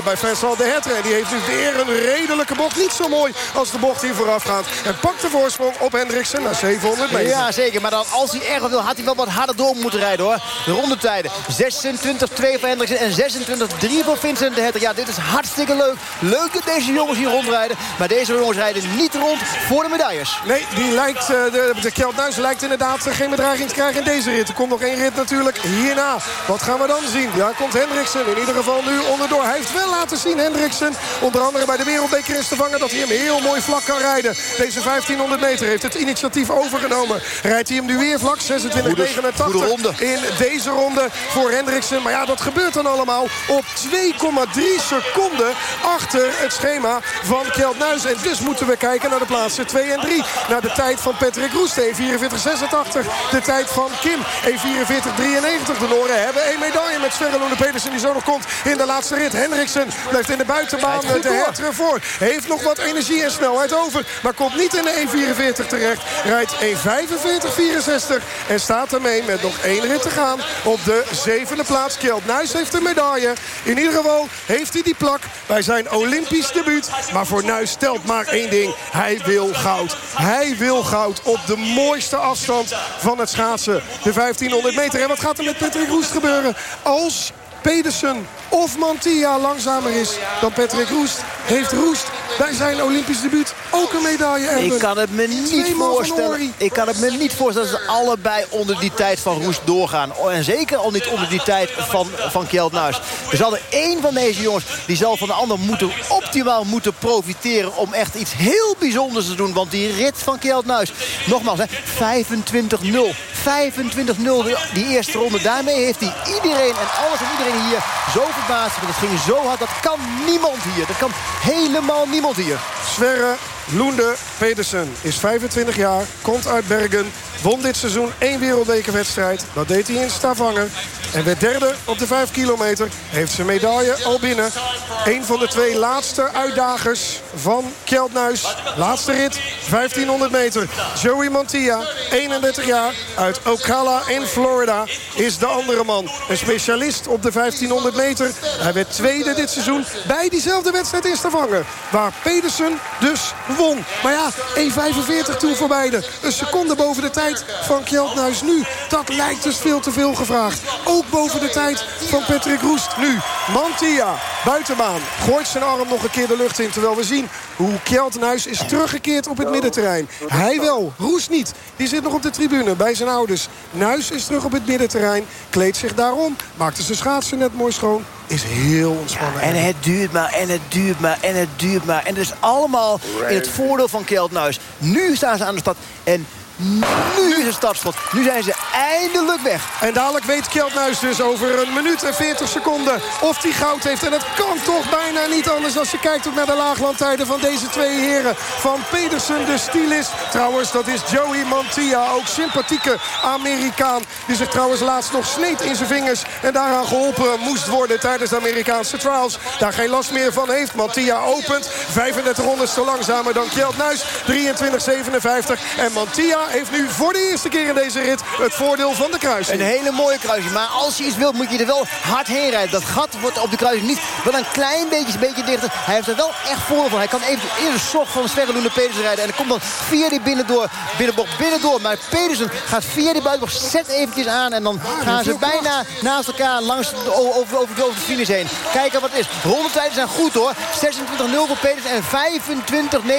bij Vincent de Hetre. En die heeft dus weer een redelijke bocht. Niet zo mooi als de bocht hier vooraf gaat. En pakt de voorsprong op Hendriksen naar 700 meter. Ja, zeker. Maar dan, als hij erg wil, had hij wel wat harder door moeten rijden hoor. De rondetijden. 26-2 voor Hendriksen en 26-3 voor Vincent de Hetre. Ja, dit is hartstikke leuk. Leuk deze jongens hier rondrijden. Maar deze jongens rijden niet rond voor de medailles. Nee, die lijkt, eh, de, de Kjeld lijkt inderdaad geen bedreiging te krijgen in deze rit. Er komt nog één rit natuurlijk hierna. Wat gaan we dan zien? Ja, komt Hendriksen in ieder geval nu onderdoor. Hij heeft wel laten zien, Hendriksen. Onder andere bij de Wereldbeker is te vangen dat hij hem heel mooi vlak kan rijden. Deze 1500 meter heeft het initiatief overgenomen. Rijdt hij hem nu weer vlak, 26,89 in deze ronde voor Hendriksen. Maar ja, dat gebeurt dan allemaal op 2,3 seconden achter het schema van Kjeld Nuis. En dus moeten we kijken naar de plaatsen 2 en 3. Naar de tijd van Patrick Roest, 1.44.86. De tijd van Kim, 1.44.93. De Noren hebben een medaille met Sverre Loene Pedersen die zo nog komt in de laatste rit. Hendriksen blijft in de buitenbaan de hertre voor. Heeft nog wat energie en snelheid over. Maar komt niet in de 1.44 terecht. Rijdt 1.45.64 en staat ermee met nog één rit te gaan op de zevende plaats. Kjeld Nuis heeft een medaille. In ieder geval heeft hij die plak bij zijn Olympisch debuut. Maar voor Nuis stelt maar één ding. Hij wil goud. Hij wil goud op de mooiste afstand van het schaatsen. De 1500 meter. En wat gaat er met Patrick Roest gebeuren? Als Pedersen of Mantilla langzamer is dan Patrick Roest... heeft Roest bij zijn Olympisch debuut ook een medaille. Ik kan het me niet voorstellen. Ik kan het me niet voorstellen dat ze allebei onder die tijd van Roest doorgaan. Oh, en zeker al niet onder die tijd van, van Kjeld Nuis. Er zal er één van deze jongens die zal van de ander moeten, optimaal moeten profiteren... om echt iets heel bijzonders te doen. Want die rit van Kjeld Nuis, nogmaals, 25-0. 25-0 die eerste ronde. Daarmee heeft hij iedereen en alles en iedereen hier zo verbaasd. Het ging zo hard, dat kan niemand hier. Dat kan helemaal niemand hier. Sverre Loende Pedersen is 25 jaar, komt uit Bergen. Won dit seizoen één wereldbekerwedstrijd. Dat deed hij in Stavanger. En werd derde op de 5 kilometer. Heeft zijn medaille al binnen. Een van de twee laatste uitdagers van Kjeldnuis. Laatste rit, 1500 meter. Joey Mantilla, 31 jaar, uit Ocala in Florida, is de andere man. Een specialist op de 1500 meter. Hij werd tweede dit seizoen bij diezelfde wedstrijd in Stavanger. Waar Pedersen dus won. Maar ja, 1.45 toen voor beide. Een seconde boven de tijd van Kjeldnuis nu. Dat lijkt dus veel te veel gevraagd. Ook boven de tijd van Patrick Roest. Nu Mantia, buitenbaan. Gooit zijn arm nog een keer de lucht in. Terwijl we zien hoe Kjeldnuis is teruggekeerd op het middenterrein. Hij wel, Roest niet. Die zit nog op de tribune bij zijn ouders. Nuis is terug op het middenterrein. Kleedt zich daarom. Maakte zijn schaatsen net mooi schoon is heel ontspannen. en het duurt maar, en het duurt maar, en het duurt maar. En het is allemaal in het voordeel van Kjeldnuis. Nu staan ze aan de stad. En Nu is het startschot. Nu zijn ze eindelijk weg. En dadelijk weet Kjeldnuis dus over een minuut en 40 seconden of hij goud heeft. En het kan toch bijna niet anders als je kijkt ook naar de laaglandtijden van deze twee heren. Van Pedersen, de stylist. Trouwens, dat is Joey Mantia, ook sympathieke Amerikaan. Die zich trouwens laatst nog sneed in zijn vingers. En daaraan geholpen moest worden tijdens de Amerikaanse trials. Daar geen last meer van heeft. Mantia opent. 35 honderdste langzamer dan Kjeldnuis. 23.57. En Mantia heeft nu voor de eerste keer in deze rit het voordeel van de kruising. Een hele mooie kruising. Maar als je iets wilt, moet je er wel hard heen rijden. Dat gat wordt op de kruising niet wel een klein beetje, een beetje dichter. Hij heeft er wel echt voordeel van. Hij kan even de sok van Sverre Lune Pedersen rijden. En dan komt dan via die binnendoor, binnenbocht binnendoor. Maar Pedersen gaat via die buitenbocht, zet eventjes aan. En dan gaan ze bijna naast elkaar langs de, over, over, over de finish heen. Kijken wat het is. Rondetijden zijn goed hoor. 26-0 voor Pedersen en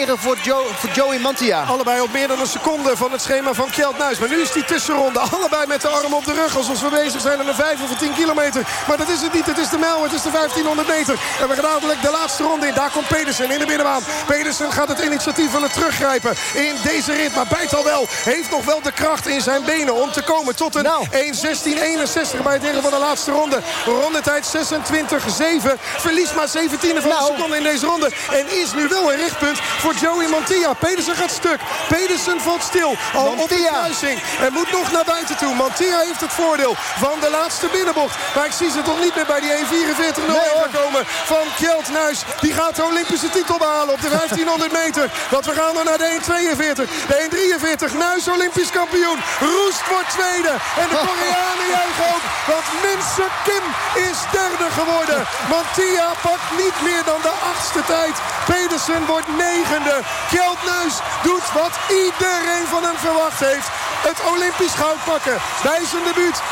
25-9 voor, Joe, voor Joey Mantia. Allebei op meer dan een seconde van het schema van Kjeld Nuis. Maar nu is die tussenronde. Allebei met de arm op de rug. Alsof we bezig zijn aan een 5 of 10 kilometer. Maar dat is het niet. Het is de mijl. Het is de 1500 meter. En we gaan dadelijk de laatste ronde in. Daar komt Pedersen in de binnenbaan. Pedersen gaat het initiatief willen teruggrijpen in deze rit. Maar bijt al wel. Heeft nog wel de kracht in zijn benen om te komen tot een Nou. 1.16.61 bij het derde van de laatste ronde. Rondetijd 26.7. Verliest maar 17 van Nou. de seconde in deze ronde. En is nu wel een richtpunt voor Joey Mantia. Pedersen gaat stuk. Pedersen valt stil. Al op de Mantia. kruising. En moet nog naar buiten toe. Mantia heeft het voordeel van de laatste binnenbocht. Maar ik zie ze toch niet meer bij die 1.44.01 Nee, komen van Kjeld Nuis. Die gaat de Olympische titel behalen op de 1500 meter. Want we gaan dan naar de 1.42. De 1.43. Nuis Olympisch kampioen. Roest wordt tweede. En de Koreanen juichen ook. Want Minse Kim is derde geworden. Mantia pakt niet meer dan de achtste tijd. Pedersen wordt negende. Kjeld Nuis doet wat iedereen van hem verwacht heeft. Het Olympisch goud pakken. Bij zijn debuut 1.44.01.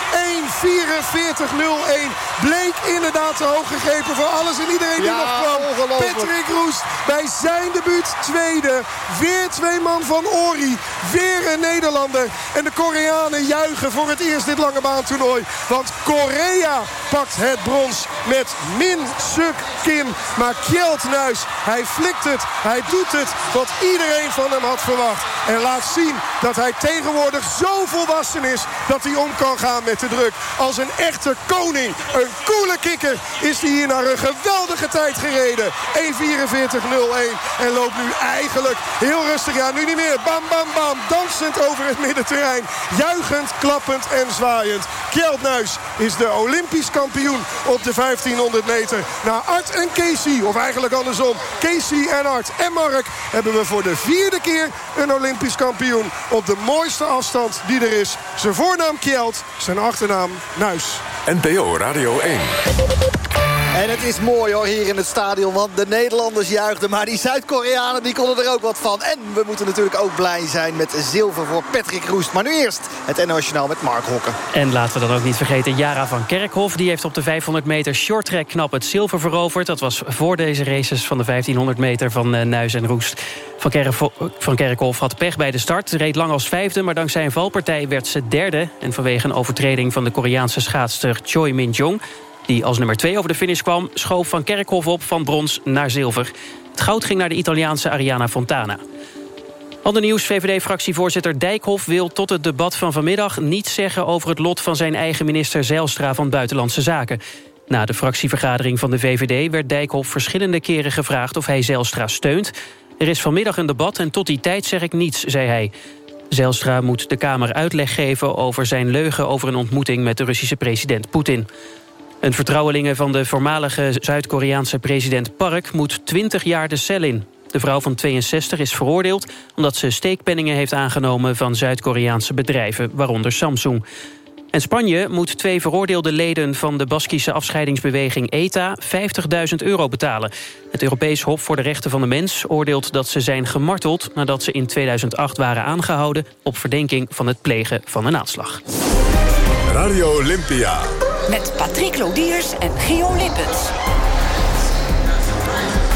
Bleek inderdaad te hoog gegrepen voor alles en iedereen die Ja, nog kwam. Patrick Roest bij zijn debuut tweede. Weer twee man van Ori. Weer een Nederlander. En de Koreanen juichen voor het eerst dit lange baantoernooi. Want Korea pakt het brons met Min Suk Kim. Maar Kjeld Nuis, hij flikt het. Hij doet het wat iedereen van hem had verwacht. En laat zien dat hij tegenwoordig zo volwassen is... dat hij om kan gaan met de druk. Als een echte koning. Een coole kikker is hij hier naar een geweldige tijd gereden. 1.44.01. En loopt nu eigenlijk heel rustig. Ja, nu niet meer. Bam, bam, bam. Dansend over het middenterrein. Juichend, klappend en zwaaiend. Kjeld is de Olympisch kampioen op de 1500 meter. Na Art en Casey, of eigenlijk andersom. Casey en Art en Mark hebben we voor de vierde keer een Olympisch kampioen. Op de mooiste afstand die er is. Zijn voornaam Kjeld, zijn achternaam Nuis. NPO Radio 1. En het is mooi hoor hier in het stadion. Want de Nederlanders juichten. Maar die Zuid-Koreanen die konden er ook wat van. En we moeten natuurlijk ook blij zijn met zilver voor Patrick Roest. Maar nu eerst het internationaal met Mark Hokken. En laten we dan ook niet vergeten Jara van Kerkhoff. Die heeft op de 500 meter shorttrack knap het zilver veroverd. Dat was voor deze races van de 1500 meter van eh, Nuis en Roest. Van, Kerkho- van Kerkhoff had pech bij de start. Reed lang als vijfde, maar dankzij een valpartij werd ze derde. En vanwege een overtreding van de Koreaanse schaatster Choi Min-jong... die als nummer twee over de finish kwam... schoof Van Kerkhoff op van brons naar zilver. Het goud ging naar de Italiaanse Ariana Fontana. Ander nieuws, VVD-fractievoorzitter Dijkhoff wil tot het debat van vanmiddag... niets zeggen over het lot van zijn eigen minister Zijlstra van Buitenlandse Zaken. Na de fractievergadering van de VVD werd Dijkhoff verschillende keren gevraagd... of hij Zijlstra steunt. Er is vanmiddag een debat en tot die tijd zeg ik niets, zei hij. Zijlstra moet de Kamer uitleg geven over zijn leugen... over een ontmoeting met de Russische president Poetin. Een vertrouwelinge van de voormalige Zuid-Koreaanse president Park... moet 20 jaar de cel in. De vrouw van 62 is veroordeeld omdat ze steekpenningen heeft aangenomen... van Zuid-Koreaanse bedrijven, waaronder Samsung. En Spanje moet twee veroordeelde leden van de Baskische afscheidingsbeweging ETA 50.000 euro betalen. Het Europees Hof voor de Rechten van de Mens oordeelt dat ze zijn gemarteld... nadat ze in 2008 waren aangehouden op verdenking van het plegen van een aanslag. Radio Olympia. Met Patrick Lodiers en Gio Lippens.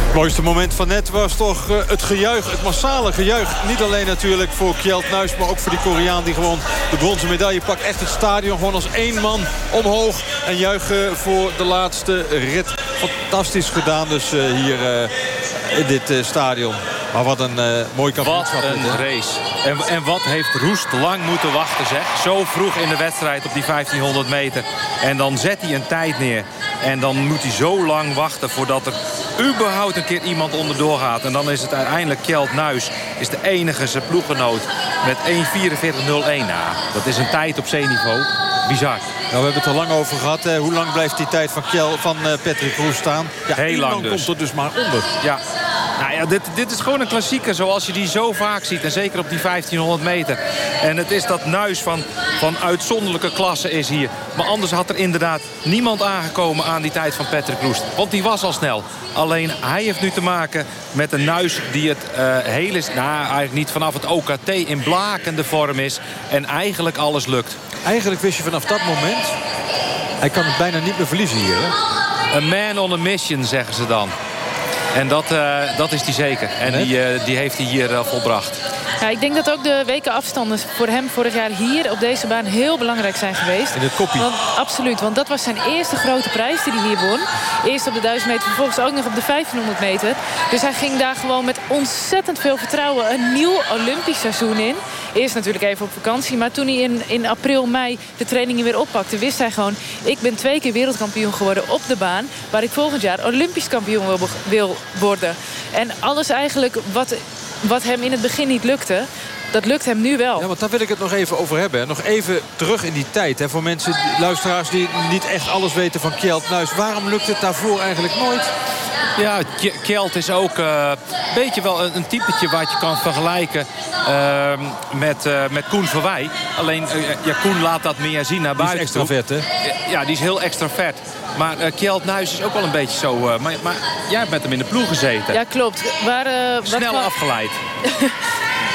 Het mooiste moment van net was toch eh, het gejuich, het massale gejuich. Niet alleen natuurlijk voor Kjeld Nuis, maar ook voor die Koreaan... die gewoon de bronzen medaille pakt. Echt het stadion gewoon als één man omhoog. En juichen voor de laatste rit. Fantastisch gedaan dus eh, hier eh, in dit stadion. Maar wat een uh, mooi Wat kampioenschap. een dit, hè? race. En, en wat heeft Roest lang moeten wachten, zeg. Zo vroeg in de wedstrijd op die 1500 meter. En dan zet hij een tijd neer. En dan moet hij zo lang wachten voordat er überhaupt een keer iemand onderdoor gaat. En dan is het uiteindelijk Kjeld Nuis. Is de enige zijn ploeggenoot met 1.44.01. Nou, dat is een tijd op zeeniveau. Bizar. Nou, we hebben het er lang over gehad. hè. hoe lang blijft die tijd van, Kjell, van eh, Patrick Roes staan? Ja, Heel lang dus. komt er dus maar onder. Ja. Nou ja, dit, dit is gewoon een klassieker zoals je die zo vaak ziet. En zeker op die 1500 meter. En het is dat Nuis van, van uitzonderlijke klasse is hier. Maar anders had er inderdaad niemand aangekomen aan die tijd van Patrick Roest. Want die was al snel. Alleen hij heeft nu te maken met een Nuis die het eh hele... Nou, eigenlijk niet vanaf het OKT in blakende vorm is. En eigenlijk alles lukt. Eigenlijk wist je vanaf dat moment... hij kan het bijna niet meer verliezen hier. Hè? Een man on a mission, zeggen ze dan. En dat, eh, dat is hij zeker. En die, eh, die heeft hij hier eh, volbracht. Ja, ik denk dat ook de weken afstanden voor hem vorig jaar hier op deze baan heel belangrijk zijn geweest. In het koppie. Want, absoluut, want dat was zijn eerste grote prijs die hij hier won. Eerst op de 1000 meter, vervolgens ook nog op de 1500 meter. Dus hij ging daar gewoon met ontzettend veel vertrouwen een nieuw Olympisch seizoen in. Eerst natuurlijk even op vakantie, maar toen hij in, in april, mei de trainingen weer oppakte... wist hij gewoon, ik ben twee keer wereldkampioen geworden op de baan... waar ik volgend jaar Olympisch kampioen wil, wil worden. En alles eigenlijk wat, wat hem in het begin niet lukte... Dat lukt hem nu wel. Ja, want daar wil ik het nog even over hebben. Nog even terug in die tijd. Hè, voor mensen, luisteraars die niet echt alles weten van Kjeld Nuis. Waarom lukt het daarvoor eigenlijk nooit? Ja, Kjeld is ook eh, een beetje wel een, een typetje wat je kan vergelijken ehm, met, eh, met Koen Verwij. Alleen, eh, ja, Koen laat dat meer zien naar Die is buiten extravert, hè? Ja, die is heel extravert. Maar eh Kjeld Nuis is ook wel een beetje zo... eh, maar, maar jij hebt met hem in de ploeg gezeten. Ja, klopt. Waar, eh, Snel afgeleid.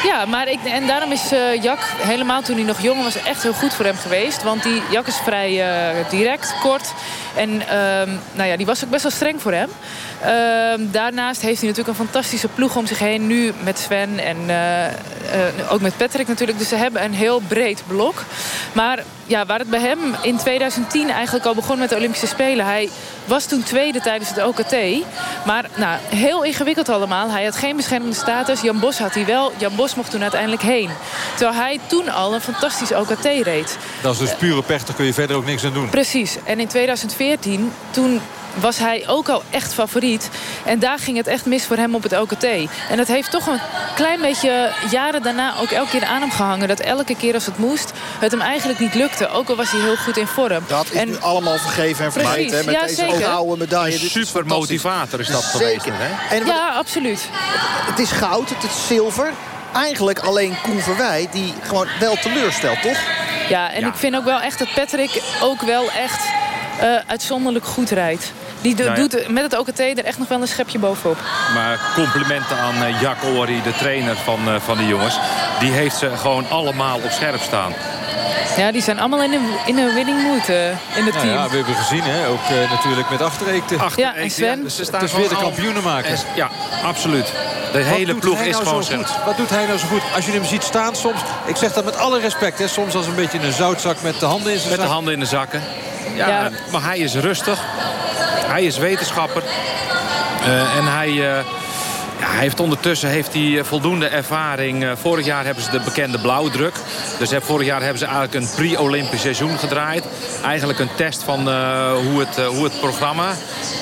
Ja, maar ik, en daarom is eh Jack helemaal toen hij nog jong was echt heel goed voor hem geweest. Want die Jack is vrij eh, direct, kort. En ehm, nou ja, die was ook best wel streng voor hem. Ehm, daarnaast heeft hij natuurlijk een fantastische ploeg om zich heen. Nu met Sven en eh, eh, ook met Patrick natuurlijk. Dus ze hebben een heel breed blok. Maar ja, waar het bij hem in 2010 eigenlijk al begon met de Olympische Spelen. Hij was toen tweede tijdens het OKT. Maar nou, heel ingewikkeld allemaal. Hij had geen beschermende status. Jan Bos had hij wel. Jan Bos mocht toen uiteindelijk heen. Terwijl hij toen al een fantastisch OKT reed. Dat is dus pure pech, daar kun je verder ook niks aan doen. Precies. En in 2014, toen was hij ook al echt favoriet. En daar ging het echt mis voor hem op het OKT. En dat heeft toch een klein beetje jaren daarna ook elke keer aan hem gehangen. Dat elke keer als het moest, het hem eigenlijk niet lukte. Ook al was hij heel goed in vorm. Dat is en, nu allemaal vergeven en hè, Met ja, deze zeker. oude medaille. Dit is Super motivator is dat geweest. Zeker. Hè? En ja, absoluut. het is goud, het is zilver. Eigenlijk alleen Koen Verwij die gewoon wel teleurstelt, toch? Ja, en Ja. ik vind ook wel echt dat Patrick ook wel echt eh, uitzonderlijk goed rijdt. Die Nou ja. doet met het OKT er echt nog wel een schepje bovenop. Maar complimenten aan eh, Jack de trainer van, eh, van de jongens. Die heeft ze gewoon allemaal op scherp staan. Ja, die zijn allemaal in een, in een winning mood eh, in het Nou team. ja, we hebben gezien, hè? ook eh, natuurlijk met Achtereekte. Achter- Ja, en Sven? ze staan is weer de gewoon al- kampioenenmaker. Ja, absoluut. De Wat hele ploeg is nou gewoon zo goed? Wat doet hij nou zo goed? Als je hem ziet staan soms... Ik zeg dat met alle respect. Hè, soms als een beetje een zoutzak met de handen in zijn Met de handen in de zakken. Ja, Ja. Maar hij is rustig. Hij is wetenschapper. Eh, en hij, eh, hij heeft ondertussen heeft hij eh, voldoende ervaring. Eh, vorig jaar hebben ze de bekende blauwdruk. Dus vorig jaar hebben ze eigenlijk een pre-Olympisch seizoen gedraaid. Eigenlijk een test van eh, hoe, het, hoe het programma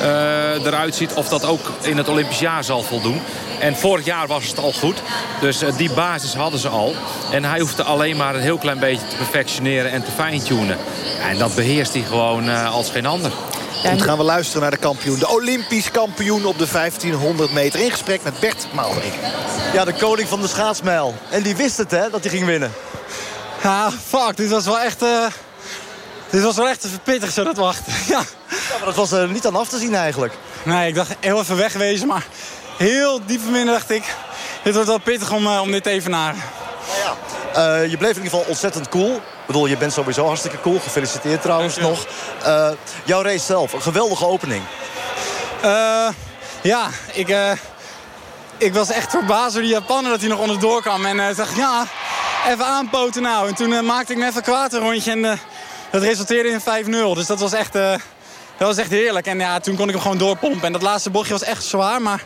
eh, eruit ziet. Of dat ook in het Olympisch jaar zal voldoen. En vorig jaar was het al goed. Dus die basis hadden ze al. En hij hoefde alleen maar een heel klein beetje te perfectioneren en te fine-tunen. En dat beheerst hij gewoon als geen ander. En- gaan we luisteren naar de kampioen. De Olympisch kampioen op de 1500 meter. In gesprek met Bert Maalderink. Ja, de koning van de schaatsmijl. En die wist het, hè, dat hij ging winnen. Ja, fuck. Dit was wel echt... eh, dit was wel echt even pittig zo dat wachten. ja. Ja, maar dat was er niet aan af te zien eigenlijk. Nee, ik dacht heel even wegwezen, maar heel diep van binnen dacht ik... Dit wordt wel pittig om, eh, om dit te evenaren. Eh, je bleef in ieder geval ontzettend cool. Ik bedoel, je bent sowieso hartstikke cool. Gefeliciteerd trouwens nog. Eh, jouw race zelf, een geweldige opening. Eh, ja, ik, ik was echt verbaasd door die Japaner dat hij nog onderdoor kwam. En ik dacht, ja, even aanpoten nou. En toen maakte ik me even kwaad een rondje en dat resulteerde in 5-0. Dus dat was, echt, dat was echt heerlijk. En ja, toen kon ik hem gewoon doorpompen. En dat laatste bochtje was echt zwaar, maar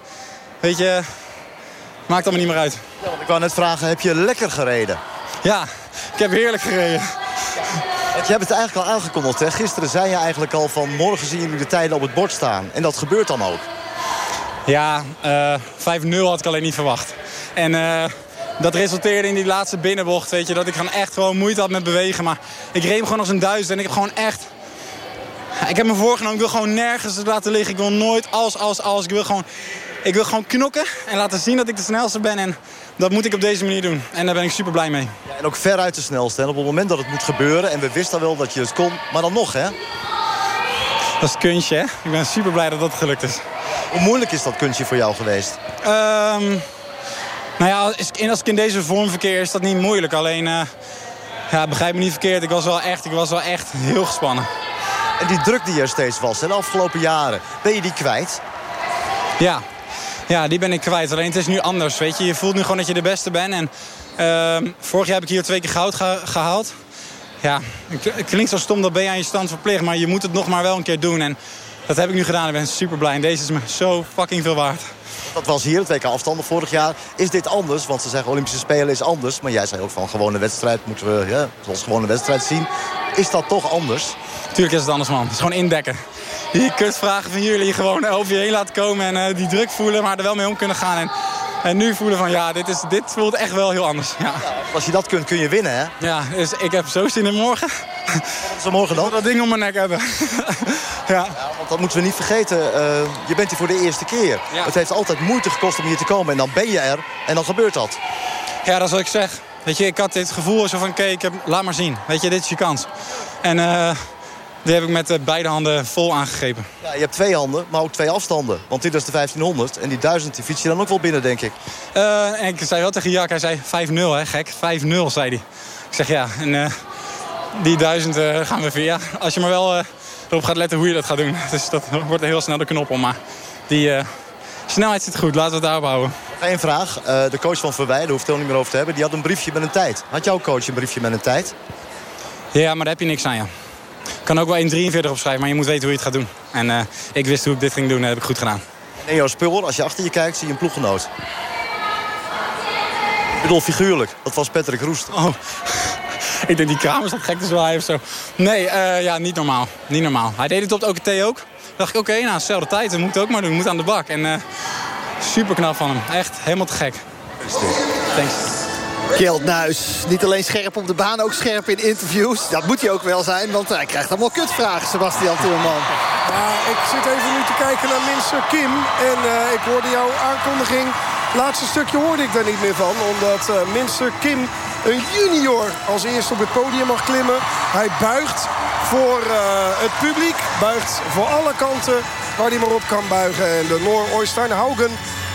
weet je... Maakt allemaal niet meer uit. Ja, want ik wou net vragen, heb je lekker gereden? Ja, ik heb heerlijk gereden. Je hebt het eigenlijk al aangekondigd. Hè? Gisteren zei je eigenlijk al van morgen zien jullie de tijden op het bord staan. En dat gebeurt dan ook. Ja, uh, 5-0 had ik alleen niet verwacht. En uh, dat resulteerde in die laatste binnenbocht. Weet je, dat ik gewoon echt gewoon moeite had met bewegen. Maar ik reed gewoon als een duizend. En ik heb gewoon echt... Ik heb me voorgenomen, ik wil gewoon nergens laten liggen. Ik wil nooit als, als, als. Ik wil gewoon, ik wil gewoon knokken en laten zien dat ik de snelste ben. En dat moet ik op deze manier doen. En daar ben ik super blij mee. Ja, en ook veruit de snelste. En op het moment dat het moet gebeuren. En we wisten wel dat je het kon. Maar dan nog, hè? Dat is het kunstje, hè? Ik ben super blij dat dat gelukt is. Hoe moeilijk is dat kunstje voor jou geweest? Um, nou ja, als ik in deze vorm verkeer is dat niet moeilijk. Alleen, uh, ja, begrijp me niet verkeerd. Ik was wel echt, ik was wel echt heel gespannen. En die druk die er steeds was in de afgelopen jaren, ben je die kwijt? Ja, ja, die ben ik kwijt. Alleen het is nu anders, weet je. Je voelt nu gewoon dat je de beste bent. En uh, vorig jaar heb ik hier twee keer goud gehaald. Ja, het klinkt zo stom, dat ben je aan je stand verplicht. Maar je moet het nog maar wel een keer doen. En dat heb ik nu gedaan. Ik ben super blij. En deze is me zo fucking veel waard. Dat was hier, het WK afstanden vorig jaar. Is dit anders? Want ze zeggen Olympische Spelen is anders. Maar jij zei ook van gewone wedstrijd moeten we ja, zoals gewone wedstrijd zien. Is dat toch anders? Tuurlijk is het anders, man. Het is gewoon indekken. Die kutvragen van jullie gewoon over je heen laten komen. En uh, die druk voelen, maar er wel mee om kunnen gaan. En, en nu voelen van, ja, dit, is, dit voelt echt wel heel anders. Ja. ja als je dat kunt, kun je winnen, hè? Ja, dus ik heb zo zin in morgen. Wat is morgen dan? Dat ding om mijn nek hebben. ja. ja. Want dat moeten we niet vergeten. Uh, je bent hier voor de eerste keer. Ja. Het heeft altijd moeite gekost om hier te komen. En dan ben je er en dan gebeurt dat. Ja, dat is wat ik zeg. Weet je, ik had dit gevoel zo van, kijk, laat maar zien. Weet je, dit is je kans. En... Uh, die heb ik met eh, beide handen vol aangegrepen. Ja, je hebt twee handen, maar ook twee afstanden. Want dit is de 1500 en die 1000 die fiets je dan ook wel binnen, denk ik. Uh, en ik zei wel tegen Jack, hij zei 5-0 hè, gek. 5-0, zei hij. Ik zeg ja, en uh, die 1000 gaan we via. Als je maar wel erop gaat letten hoe je dat gaat doen. Dus dat wordt heel snel de knop om. Maar die snelheid zit goed, laten we het daarop houden. Eén vraag. de coach van Verwij, daar hoeft het er niet meer over te hebben. Die had een briefje met een tijd. Had jouw coach een briefje met een tijd? Ja, maar daar heb je niks aan, ja kan ook wel 1,43 opschrijven, maar je moet weten hoe je het gaat doen. En uh, ik wist hoe ik dit ging doen, dat heb ik goed gedaan. En jouw spul, als je achter je kijkt, zie je een ploeggenoot. Ik bedoel figuurlijk, dat was Patrick Roest. Oh. ik denk die kamer staat gek te zwaaien of zo. Nee, uh, ja, niet normaal. Niet normaal. Hij deed het op de OKT ook. dacht ik, oké, okay, nou, dezelfde tijd. Dat moet ook maar doen. moet aan de bak. En uh, super knap van hem. Echt helemaal te gek. Thanks. Kjeld Nuis, niet alleen scherp op de baan, ook scherp in interviews. Dat moet hij ook wel zijn, want hij krijgt allemaal kutvragen, Sebastian Timmerman. Ja, ik zit even nu te kijken naar Minster Kim. En uh, ik hoorde jouw aankondiging. Laatste stukje hoorde ik daar niet meer van. Omdat uh, Minster Kim, een junior, als eerste op het podium mag klimmen. Hij buigt voor uh, het publiek. Buigt voor alle kanten waar hij maar op kan buigen. En de Noor Oystein Haugen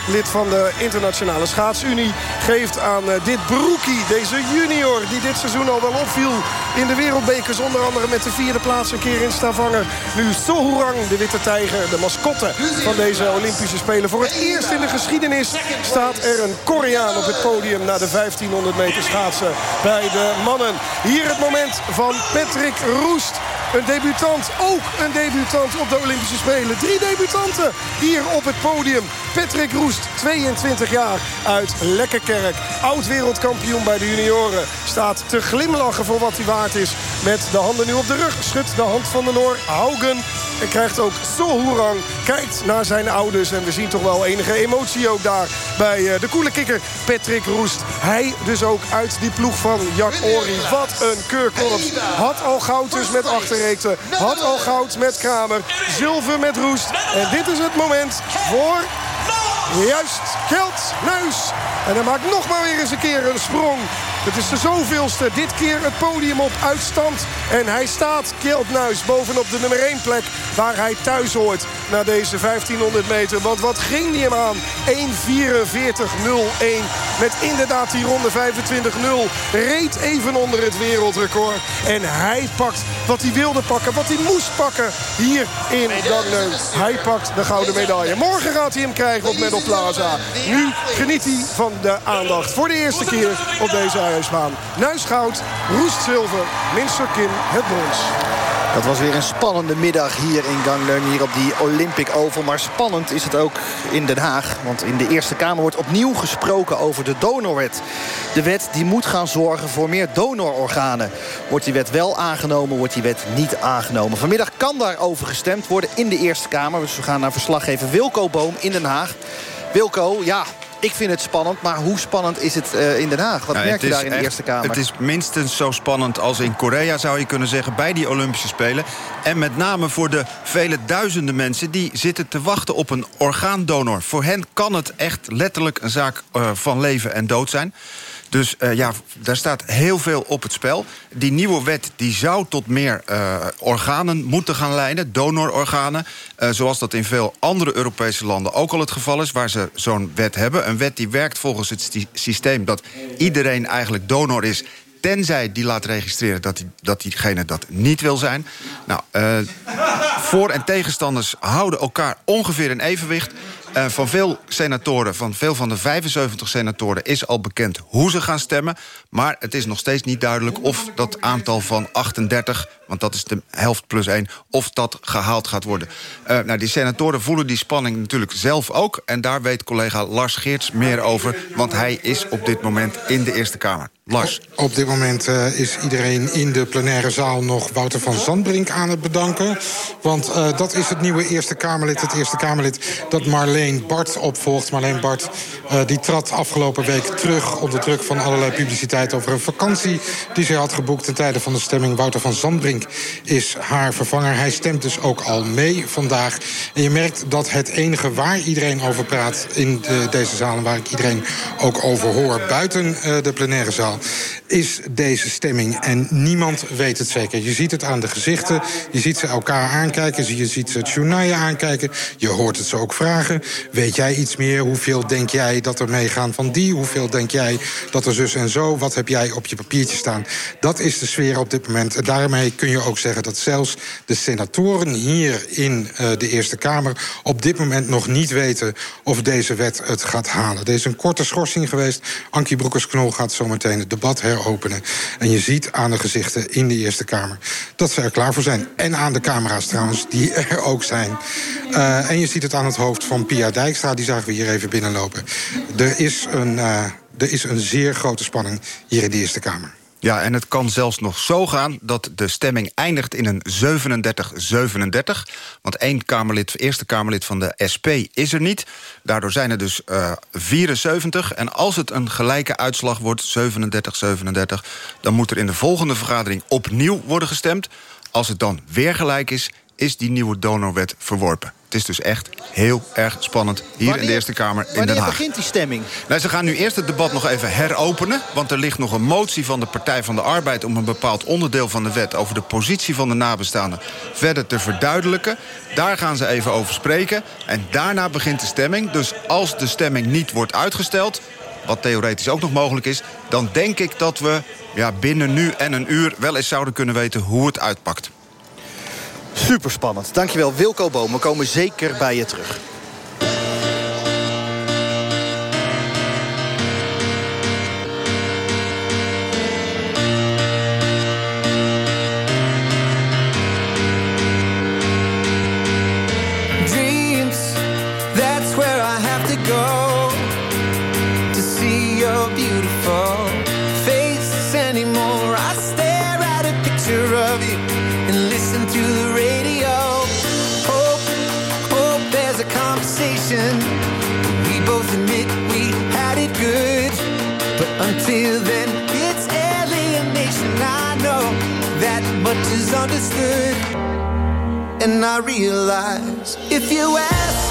lid van de Internationale Schaatsunie... geeft aan eh, dit broekie, deze junior... die dit seizoen al wel opviel in de wereldbekers. Onder andere met de vierde plaats een keer in Stavanger. Nu Sohurang, de witte tijger, de mascotte van deze Olympische Spelen. Voor het eerst in de geschiedenis staat er een Koreaan op het podium... na de 1500 meter schaatsen bij de mannen. Hier het moment van Patrick Roest. Een debutant, ook een debutant op de Olympische Spelen. Drie debutanten hier op het podium. Patrick Roest, 22 jaar, uit Lekkerkerk. Oud-wereldkampioen bij de junioren. Staat te glimlachen voor wat hij waard is. Met de handen nu op de rug. Schudt de hand van de Noor. Haugen en krijgt ook Sohurang. Kijkt naar zijn ouders. En we zien toch wel enige emotie ook daar bij eh, de koele kikker Patrick Roest. Hij dus ook uit die ploeg van Jack Ori. Wat een keurkorps. Had al goud dus met Had al goud met Kramer. Zilver met Roest. En dit is het moment voor Juist, Kelt, Nuis. En hij maakt nog maar weer eens een keer een sprong. Het is de zoveelste. Dit keer het podium op uitstand. En hij staat, Kjeld bovenop de nummer 1 plek... waar hij thuis hoort na deze 1500 meter. Want wat ging hij hem aan? 1.44.01. Met inderdaad die ronde 25.0. Reed even onder het wereldrecord. En hij pakt wat hij wilde pakken, wat hij moest pakken hier in Dagneu. Hij pakt de gouden medaille. Morgen gaat hij hem krijgen op Medal Plaza. Nu geniet hij van de aandacht voor de eerste keer op deze ijsbaan. Nuis goud, Roest zilver, Minster Kim het brons. Dat was weer een spannende middag hier in Gangneung, hier op die Olympic Oval. Maar spannend is het ook in Den Haag. Want in de Eerste Kamer wordt opnieuw gesproken over de donorwet. De wet die moet gaan zorgen voor meer donororganen. Wordt die wet wel aangenomen, wordt die wet niet aangenomen. Vanmiddag kan daarover gestemd worden in de Eerste Kamer. Dus we gaan naar verslaggever Wilco Boom in Den Haag. Wilco, ja, ik vind het spannend, maar hoe spannend is het uh, in Den Haag? Wat Ja, merk het je daar in de echt- Eerste Kamer? Het is minstens zo spannend als in Korea, zou je kunnen zeggen... bij die Olympische Spelen. En met name voor de vele duizenden mensen... die zitten te wachten op een orgaandonor. Voor hen kan het echt letterlijk een zaak eh, van leven en dood zijn. Dus eh, ja, daar staat heel veel op het spel. Die nieuwe wet die zou tot meer eh, organen moeten gaan leiden, donororganen. eh, zoals dat in veel andere Europese landen ook al het geval is... waar ze zo'n wet hebben. Een wet die werkt volgens het systeem dat iedereen eigenlijk donor is... tenzij die laat registreren dat, die, dat diegene dat niet wil zijn. Nou, voor- en tegenstanders houden elkaar ongeveer in evenwicht... Eh, van veel senatoren, van veel van de 75 senatoren... is al bekend hoe ze gaan stemmen. Maar het is nog steeds niet duidelijk of dat aantal van 38... want dat is de helft plus 1, of dat gehaald gaat worden. Eh, nou, die senatoren voelen die spanning natuurlijk zelf ook... en daar weet collega Lars Geerts meer over... want hij is op dit moment in de Eerste Kamer. Op dit moment eh, is iedereen in de plenaire zaal nog Wouter van Zandbrink aan het bedanken. Want eh, dat is het nieuwe Eerste Kamerlid. Het Eerste Kamerlid dat Marleen Bart opvolgt. Marleen Bart eh, die trad afgelopen week terug onder druk van allerlei publiciteit over een vakantie die zij had geboekt ten tijde van de stemming. Wouter van Zandbrink is haar vervanger. Hij stemt dus ook al mee vandaag. En je merkt dat het enige waar iedereen over praat in de, deze zaal... en waar ik iedereen ook over hoor buiten de plenaire zaal... is deze stemming. En niemand weet het zeker. Je ziet het aan de gezichten. Je ziet ze elkaar aankijken. Je ziet ze journaal aankijken. Je hoort het ze ook vragen. Weet jij iets meer? Hoeveel denk jij dat er meegaan van die? Hoeveel denk jij dat er zus en zo? Wat heb jij op je papiertje staan? Dat is de sfeer op dit moment. En daarmee kun je ook zeggen dat zelfs de senatoren hier in eh, de Eerste Kamer... op dit moment nog niet weten of deze wet het gaat halen. Er is een korte schorsing geweest. Ankie Broekers-Knol gaat zometeen het debat heropenen. En je ziet aan de gezichten in de Eerste Kamer dat ze er klaar voor zijn. En aan de camera's trouwens, die er ook zijn. Eh, en je ziet het aan het hoofd van Pia Dijkstra. Die zagen we hier even binnenlopen. Er is een, eh, er is een zeer grote spanning hier in de Eerste Kamer. Ja, en het kan zelfs nog zo gaan dat de stemming eindigt in een 37-37. Want één Kamerlid, eerste Kamerlid van de SP is er niet. Daardoor zijn er dus eh 74. En als het een gelijke uitslag wordt, 37-37... dan moet er in de volgende vergadering opnieuw worden gestemd. Als het dan weer gelijk is, is die nieuwe donorwet verworpen. Het is dus echt heel erg spannend hier in Wanneer- de Eerste Kamer in Den Wanneer Haag. begint die stemming? Nou, ze gaan nu eerst het debat nog even heropenen. Want er ligt nog een motie van de Partij van de Arbeid... om een bepaald onderdeel van de wet over de positie van de nabestaanden... verder te verduidelijken. Daar gaan ze even over spreken. En daarna begint de stemming. Dus als de stemming niet wordt uitgesteld... wat theoretisch ook nog mogelijk is... dan denk ik dat we ja, binnen nu en een uur wel eens zouden kunnen weten hoe het uitpakt. Super spannend. Dankjewel Wilco Boom. We komen zeker bij je terug. Understood. And I realize if you ask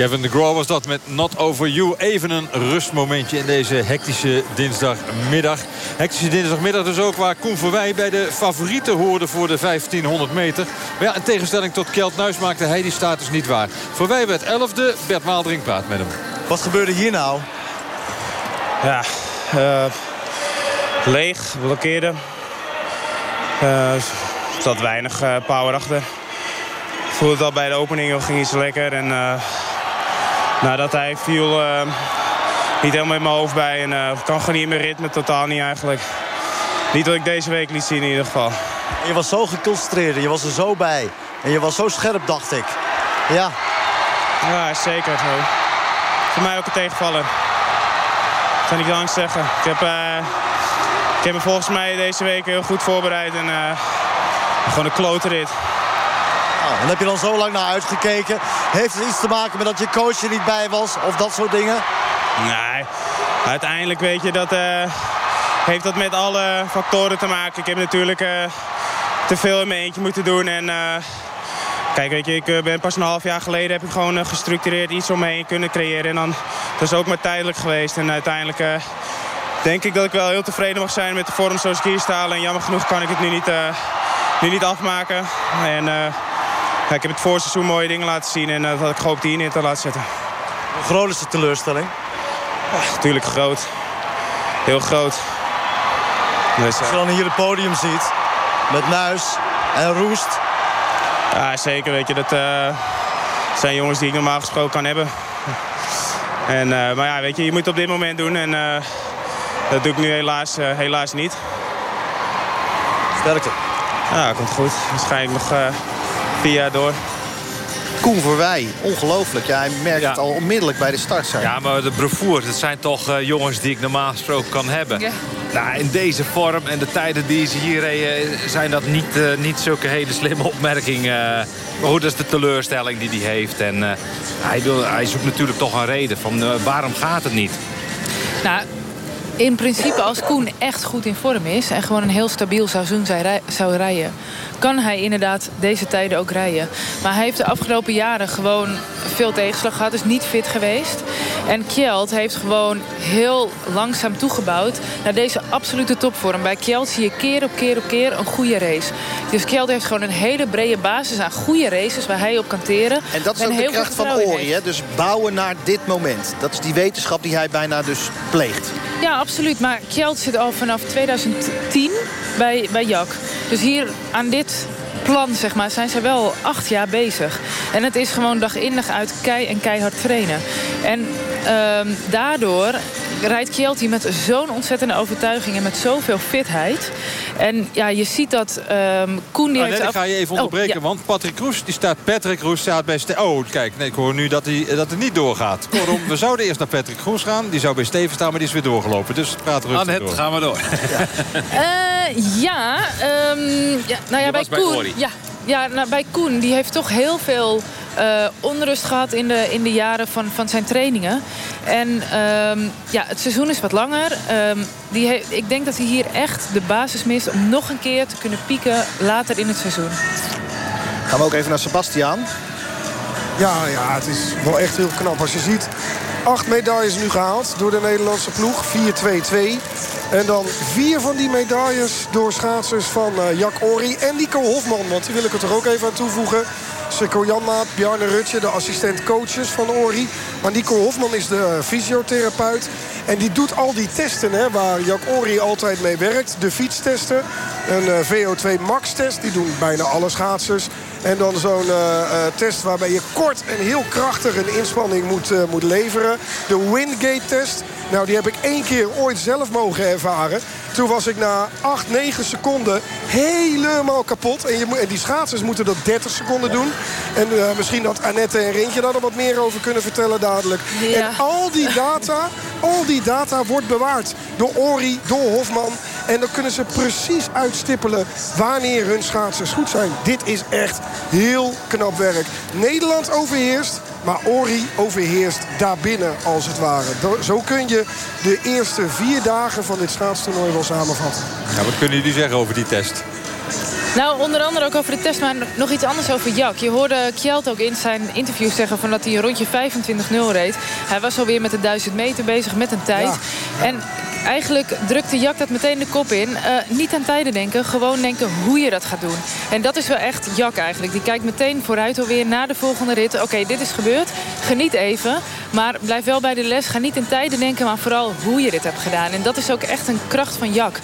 Kevin de Groot was dat met Not Over You. Even een rustmomentje in deze hectische dinsdagmiddag. Hectische dinsdagmiddag dus ook waar Koen Verwij bij de favorieten hoorde voor de 1500 meter. Maar ja, in tegenstelling tot Kjeld Nuis maakte hij die status niet waar. Verwij werd 11e, Bert Maaldring praat met hem. Wat gebeurde hier nou? Ja, eh, leeg, blokkeerde. Eh, Er zat weinig eh, power achter. Ik voelde het al bij de opening, ging iets lekker. En eh, nadat hij viel, eh, niet helemaal in mijn hoofd bij. En eh, kan gewoon niet in mijn ritme, totaal niet eigenlijk. Niet wat ik deze week liet zien in ieder geval. Je was zo geconcentreerd, je was er zo bij. En je was zo scherp, dacht ik. Ja. Ja, zeker. Zo. Voor mij ook een tegenvaller. Kan ik langs zeggen. Ik heb, eh, ik heb me volgens mij deze week heel goed voorbereid. En gewoon een klote rit. En heb je dan zo lang naar uitgekeken? Heeft het iets te maken met dat je coach er niet bij was? Of dat soort dingen? Nee, uiteindelijk weet je dat... eh, heeft dat met alle factoren te maken. Ik heb natuurlijk eh, te veel in mijn eentje moeten doen. En eh, kijk, weet je, ik ben pas een half jaar geleden heb ik gewoon gestructureerd iets om me heen kunnen creëren. En dan dat is ook maar tijdelijk geweest. En uiteindelijk denk ik dat ik wel heel tevreden mag zijn met de vorm zoals ik hier sta. En jammer genoeg kan ik het nu niet, nu niet afmaken. En ja, ik heb het voorseizoen mooie dingen laten zien. En eh, dat had ik gehoopt hier neer te laten zetten. Hoe groot is de teleurstelling? Ja, natuurlijk groot. Heel groot. Dus, Als je dan hier het podium ziet, met Nuis en Roest. Ja, zeker. Weet je, dat eh, zijn jongens die ik normaal gesproken kan hebben. En, eh, maar ja, weet je, je moet het op dit moment doen. En eh, dat doe ik nu helaas, eh, helaas niet. Sterkte. Ja, komt goed. Waarschijnlijk nog eh, vier jaar door. Koen Verwij, ongelooflijk. Ja, hij merkt het al onmiddellijk bij de start. Zijn. Ja, maar de bravoer, dat zijn toch eh, jongens die ik normaal gesproken kan hebben. Ja. Nou, in deze vorm en de tijden die ze hier reden... zijn dat niet, eh, niet zulke hele slimme opmerkingen. Maar goed, dat is de teleurstelling die hij heeft. En eh, hij, wil, hij zoekt natuurlijk toch een reden van eh, waarom gaat het niet. Nou, in principe als Koen echt goed in vorm is... en gewoon een heel stabiel seizoen zou rij- zou rijden... kan hij inderdaad deze tijden ook rijden. Maar hij heeft de afgelopen jaren gewoon veel tegenslag gehad. Is niet fit geweest. En Kjeld heeft gewoon heel langzaam toegebouwd... naar deze absolute topvorm. Bij Kjeld zie je keer op keer op keer een goede race. Dus Kjeld heeft gewoon een hele brede basis aan goede races... waar hij op kan teren. En dat is ook de kracht van Ori. Hè? Dus bouwen naar dit moment. Dat is die wetenschap die hij bijna dus pleegt. Ja, absoluut. Maar Kjeld zit al vanaf 2010 bij, bij Jak. Dus hier aan dit plan zeg maar, zijn ze wel acht jaar bezig. En het is gewoon dag in dag uit kei en keihard trainen. En ehm, daardoor rijdt Kjelti met zo'n ontzettende overtuiging... en met zoveel fitheid. En ja, je ziet dat ehm Koen... Die Ah, heeft nee, af- ga je even Oh, onderbreken, ja. want Patrick Roes, die staat, Patrick Roes staat bij... Ste oh, kijk, nee, ik hoor nu dat, hij, dat het niet doorgaat. Kortom, we zouden eerst naar Patrick Roes gaan. Die zou bij Steven staan, maar die is weer doorgelopen. Dus praat rustig Annette, door. gaan we door. Eh, ja, ehm, ja, nou ja, bij Koen. Ja, ja, nou, bij Koen, die heeft toch heel veel eh, onrust gehad in de, in de jaren van, van zijn trainingen. En ehm, ja, het seizoen is wat langer. Ehm, die he- ik denk dat hij hier echt de basis mist om nog een keer te kunnen pieken later in het seizoen. Gaan we ook even naar Sebastiaan. Ja, ja, het is wel echt heel knap. Als je ziet, acht medailles nu gehaald door de Nederlandse ploeg. 4-2-2. En dan vier van die medailles door schaatsers van eh Jack Ori en Nico Hofman. Want die wil ik er toch ook even aan toevoegen. Sikko Janmaat, Bjarne Rutje, de assistent-coaches van Ori. Maar Nico Hofman is de fysiotherapeut. En die doet al die testen hè, waar Jack Ori altijd mee werkt. De fietstesten, een eh, VO2 max-test. Die doen bijna alle schaatsers. En dan zo'n eh, eh, test waarbij je kort en heel krachtig een inspanning moet, moet leveren. De Wingate-test. Nou, die heb ik één keer ooit zelf mogen ervaren. Toen was ik na 8, 9 seconden helemaal kapot. En, je, en die schaatsers moeten dat 30 seconden doen. En misschien dat Annette en Rintje daar nog wat meer over kunnen vertellen dadelijk. Ja. En al die data, al die data wordt bewaard door Ori, door Hofman. En dan kunnen ze precies uitstippelen wanneer hun schaatsers goed zijn. Dit is echt heel knap werk. Nederland overheerst, maar Ori overheerst daarbinnen als het ware. Zo kun je de eerste vier dagen van dit schaatstoernooi wel samenvatten. Nou, wat kunnen jullie zeggen over die test? Nou, onder andere ook over de test, maar nog iets anders over Jack. Je hoorde Kjeld ook in zijn interview zeggen van dat hij een rondje 25-0 reed. Hij was alweer met de 1000 meter bezig met een tijd. En eigenlijk drukte Jack dat meteen de kop in. Eh, niet aan tijden denken, gewoon denken hoe je dat gaat doen. En dat is wel echt Jack eigenlijk. Die kijkt meteen vooruit alweer naar de volgende rit. Oké, dit is gebeurd. Geniet even. Maar blijf wel bij de les. Ga niet in tijden denken, maar vooral hoe je dit hebt gedaan. En dat is ook echt een kracht van Jack.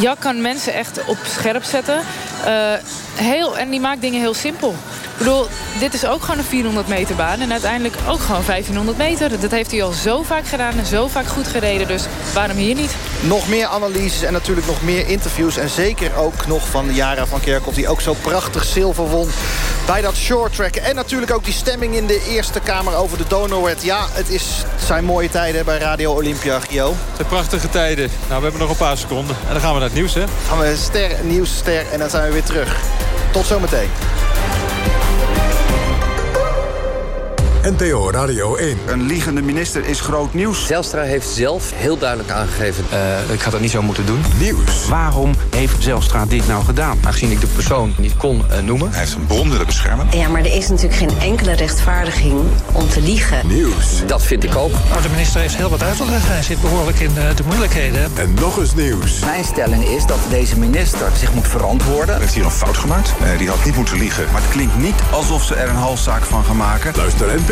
Jack kan mensen echt op scherp zetten. Eh, heel, en die maakt dingen heel simpel. Ik bedoel, dit is ook gewoon een 400 meter baan. En uiteindelijk ook gewoon 1500 meter. Dat heeft hij al zo vaak gedaan en zo vaak goed gereden. Dus waarom hier niet? Nog meer analyses en natuurlijk nog meer interviews. En zeker ook nog van Jara van Kerkhoff... die ook zo prachtig zilver won bij dat short track. En natuurlijk ook die stemming in de Eerste Kamer over de donorwet. Ja, het, is, het zijn mooie tijden bij Radio Olympia, Gio. Het zijn prachtige tijden. Nou, we hebben nog een paar seconden. En dan gaan we naar het nieuws, hè? Gaan we ster, nieuws, ster en dan zijn we weer terug. Tot zometeen. NTO Radio 1. Een liegende minister is groot nieuws. Zelstra heeft zelf heel duidelijk aangegeven... ik had dat niet zo moeten doen. Nieuws. Waarom heeft Zelstra dit nou gedaan? Aangezien ik de persoon niet kon eh, noemen. Hij heeft een bron willen beschermen. Ja, maar er is natuurlijk geen enkele rechtvaardiging om te liegen. Nieuws. Dat vind ik ook. Nou, de minister heeft heel wat uit te leggen. Hij zit behoorlijk in eh, de moeilijkheden. En nog eens nieuws. Mijn stelling is dat deze minister zich moet verantwoorden. heeft hier een fout gemaakt. die had niet moeten liegen. Maar het klinkt niet alsof ze er een halszaak van gaan maken. Luister NPO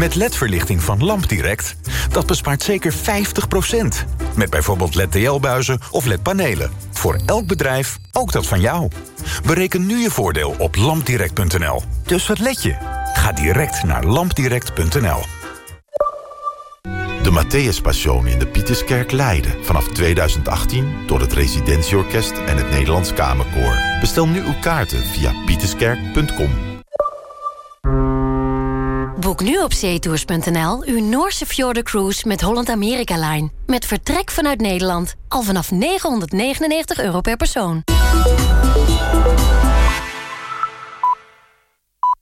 Met LED-verlichting van LampDirect, dat bespaart zeker 50%. Met bijvoorbeeld LED-TL-buizen of LED-panelen. Voor elk bedrijf, ook dat van jou. Bereken nu je voordeel op lampdirect.nl. Dus wat let je? Ga direct naar lampdirect.nl. De Matthäus Passion in de Pieterskerk Leiden. Vanaf 2018 door het Residentieorkest en het Nederlands Kamerkoor. Bestel nu uw kaarten via pieterskerk.com. Boek nu op zeetours.nl uw Noorse Cruise met Holland America Line. Met vertrek vanuit Nederland. Al vanaf 999 euro per persoon.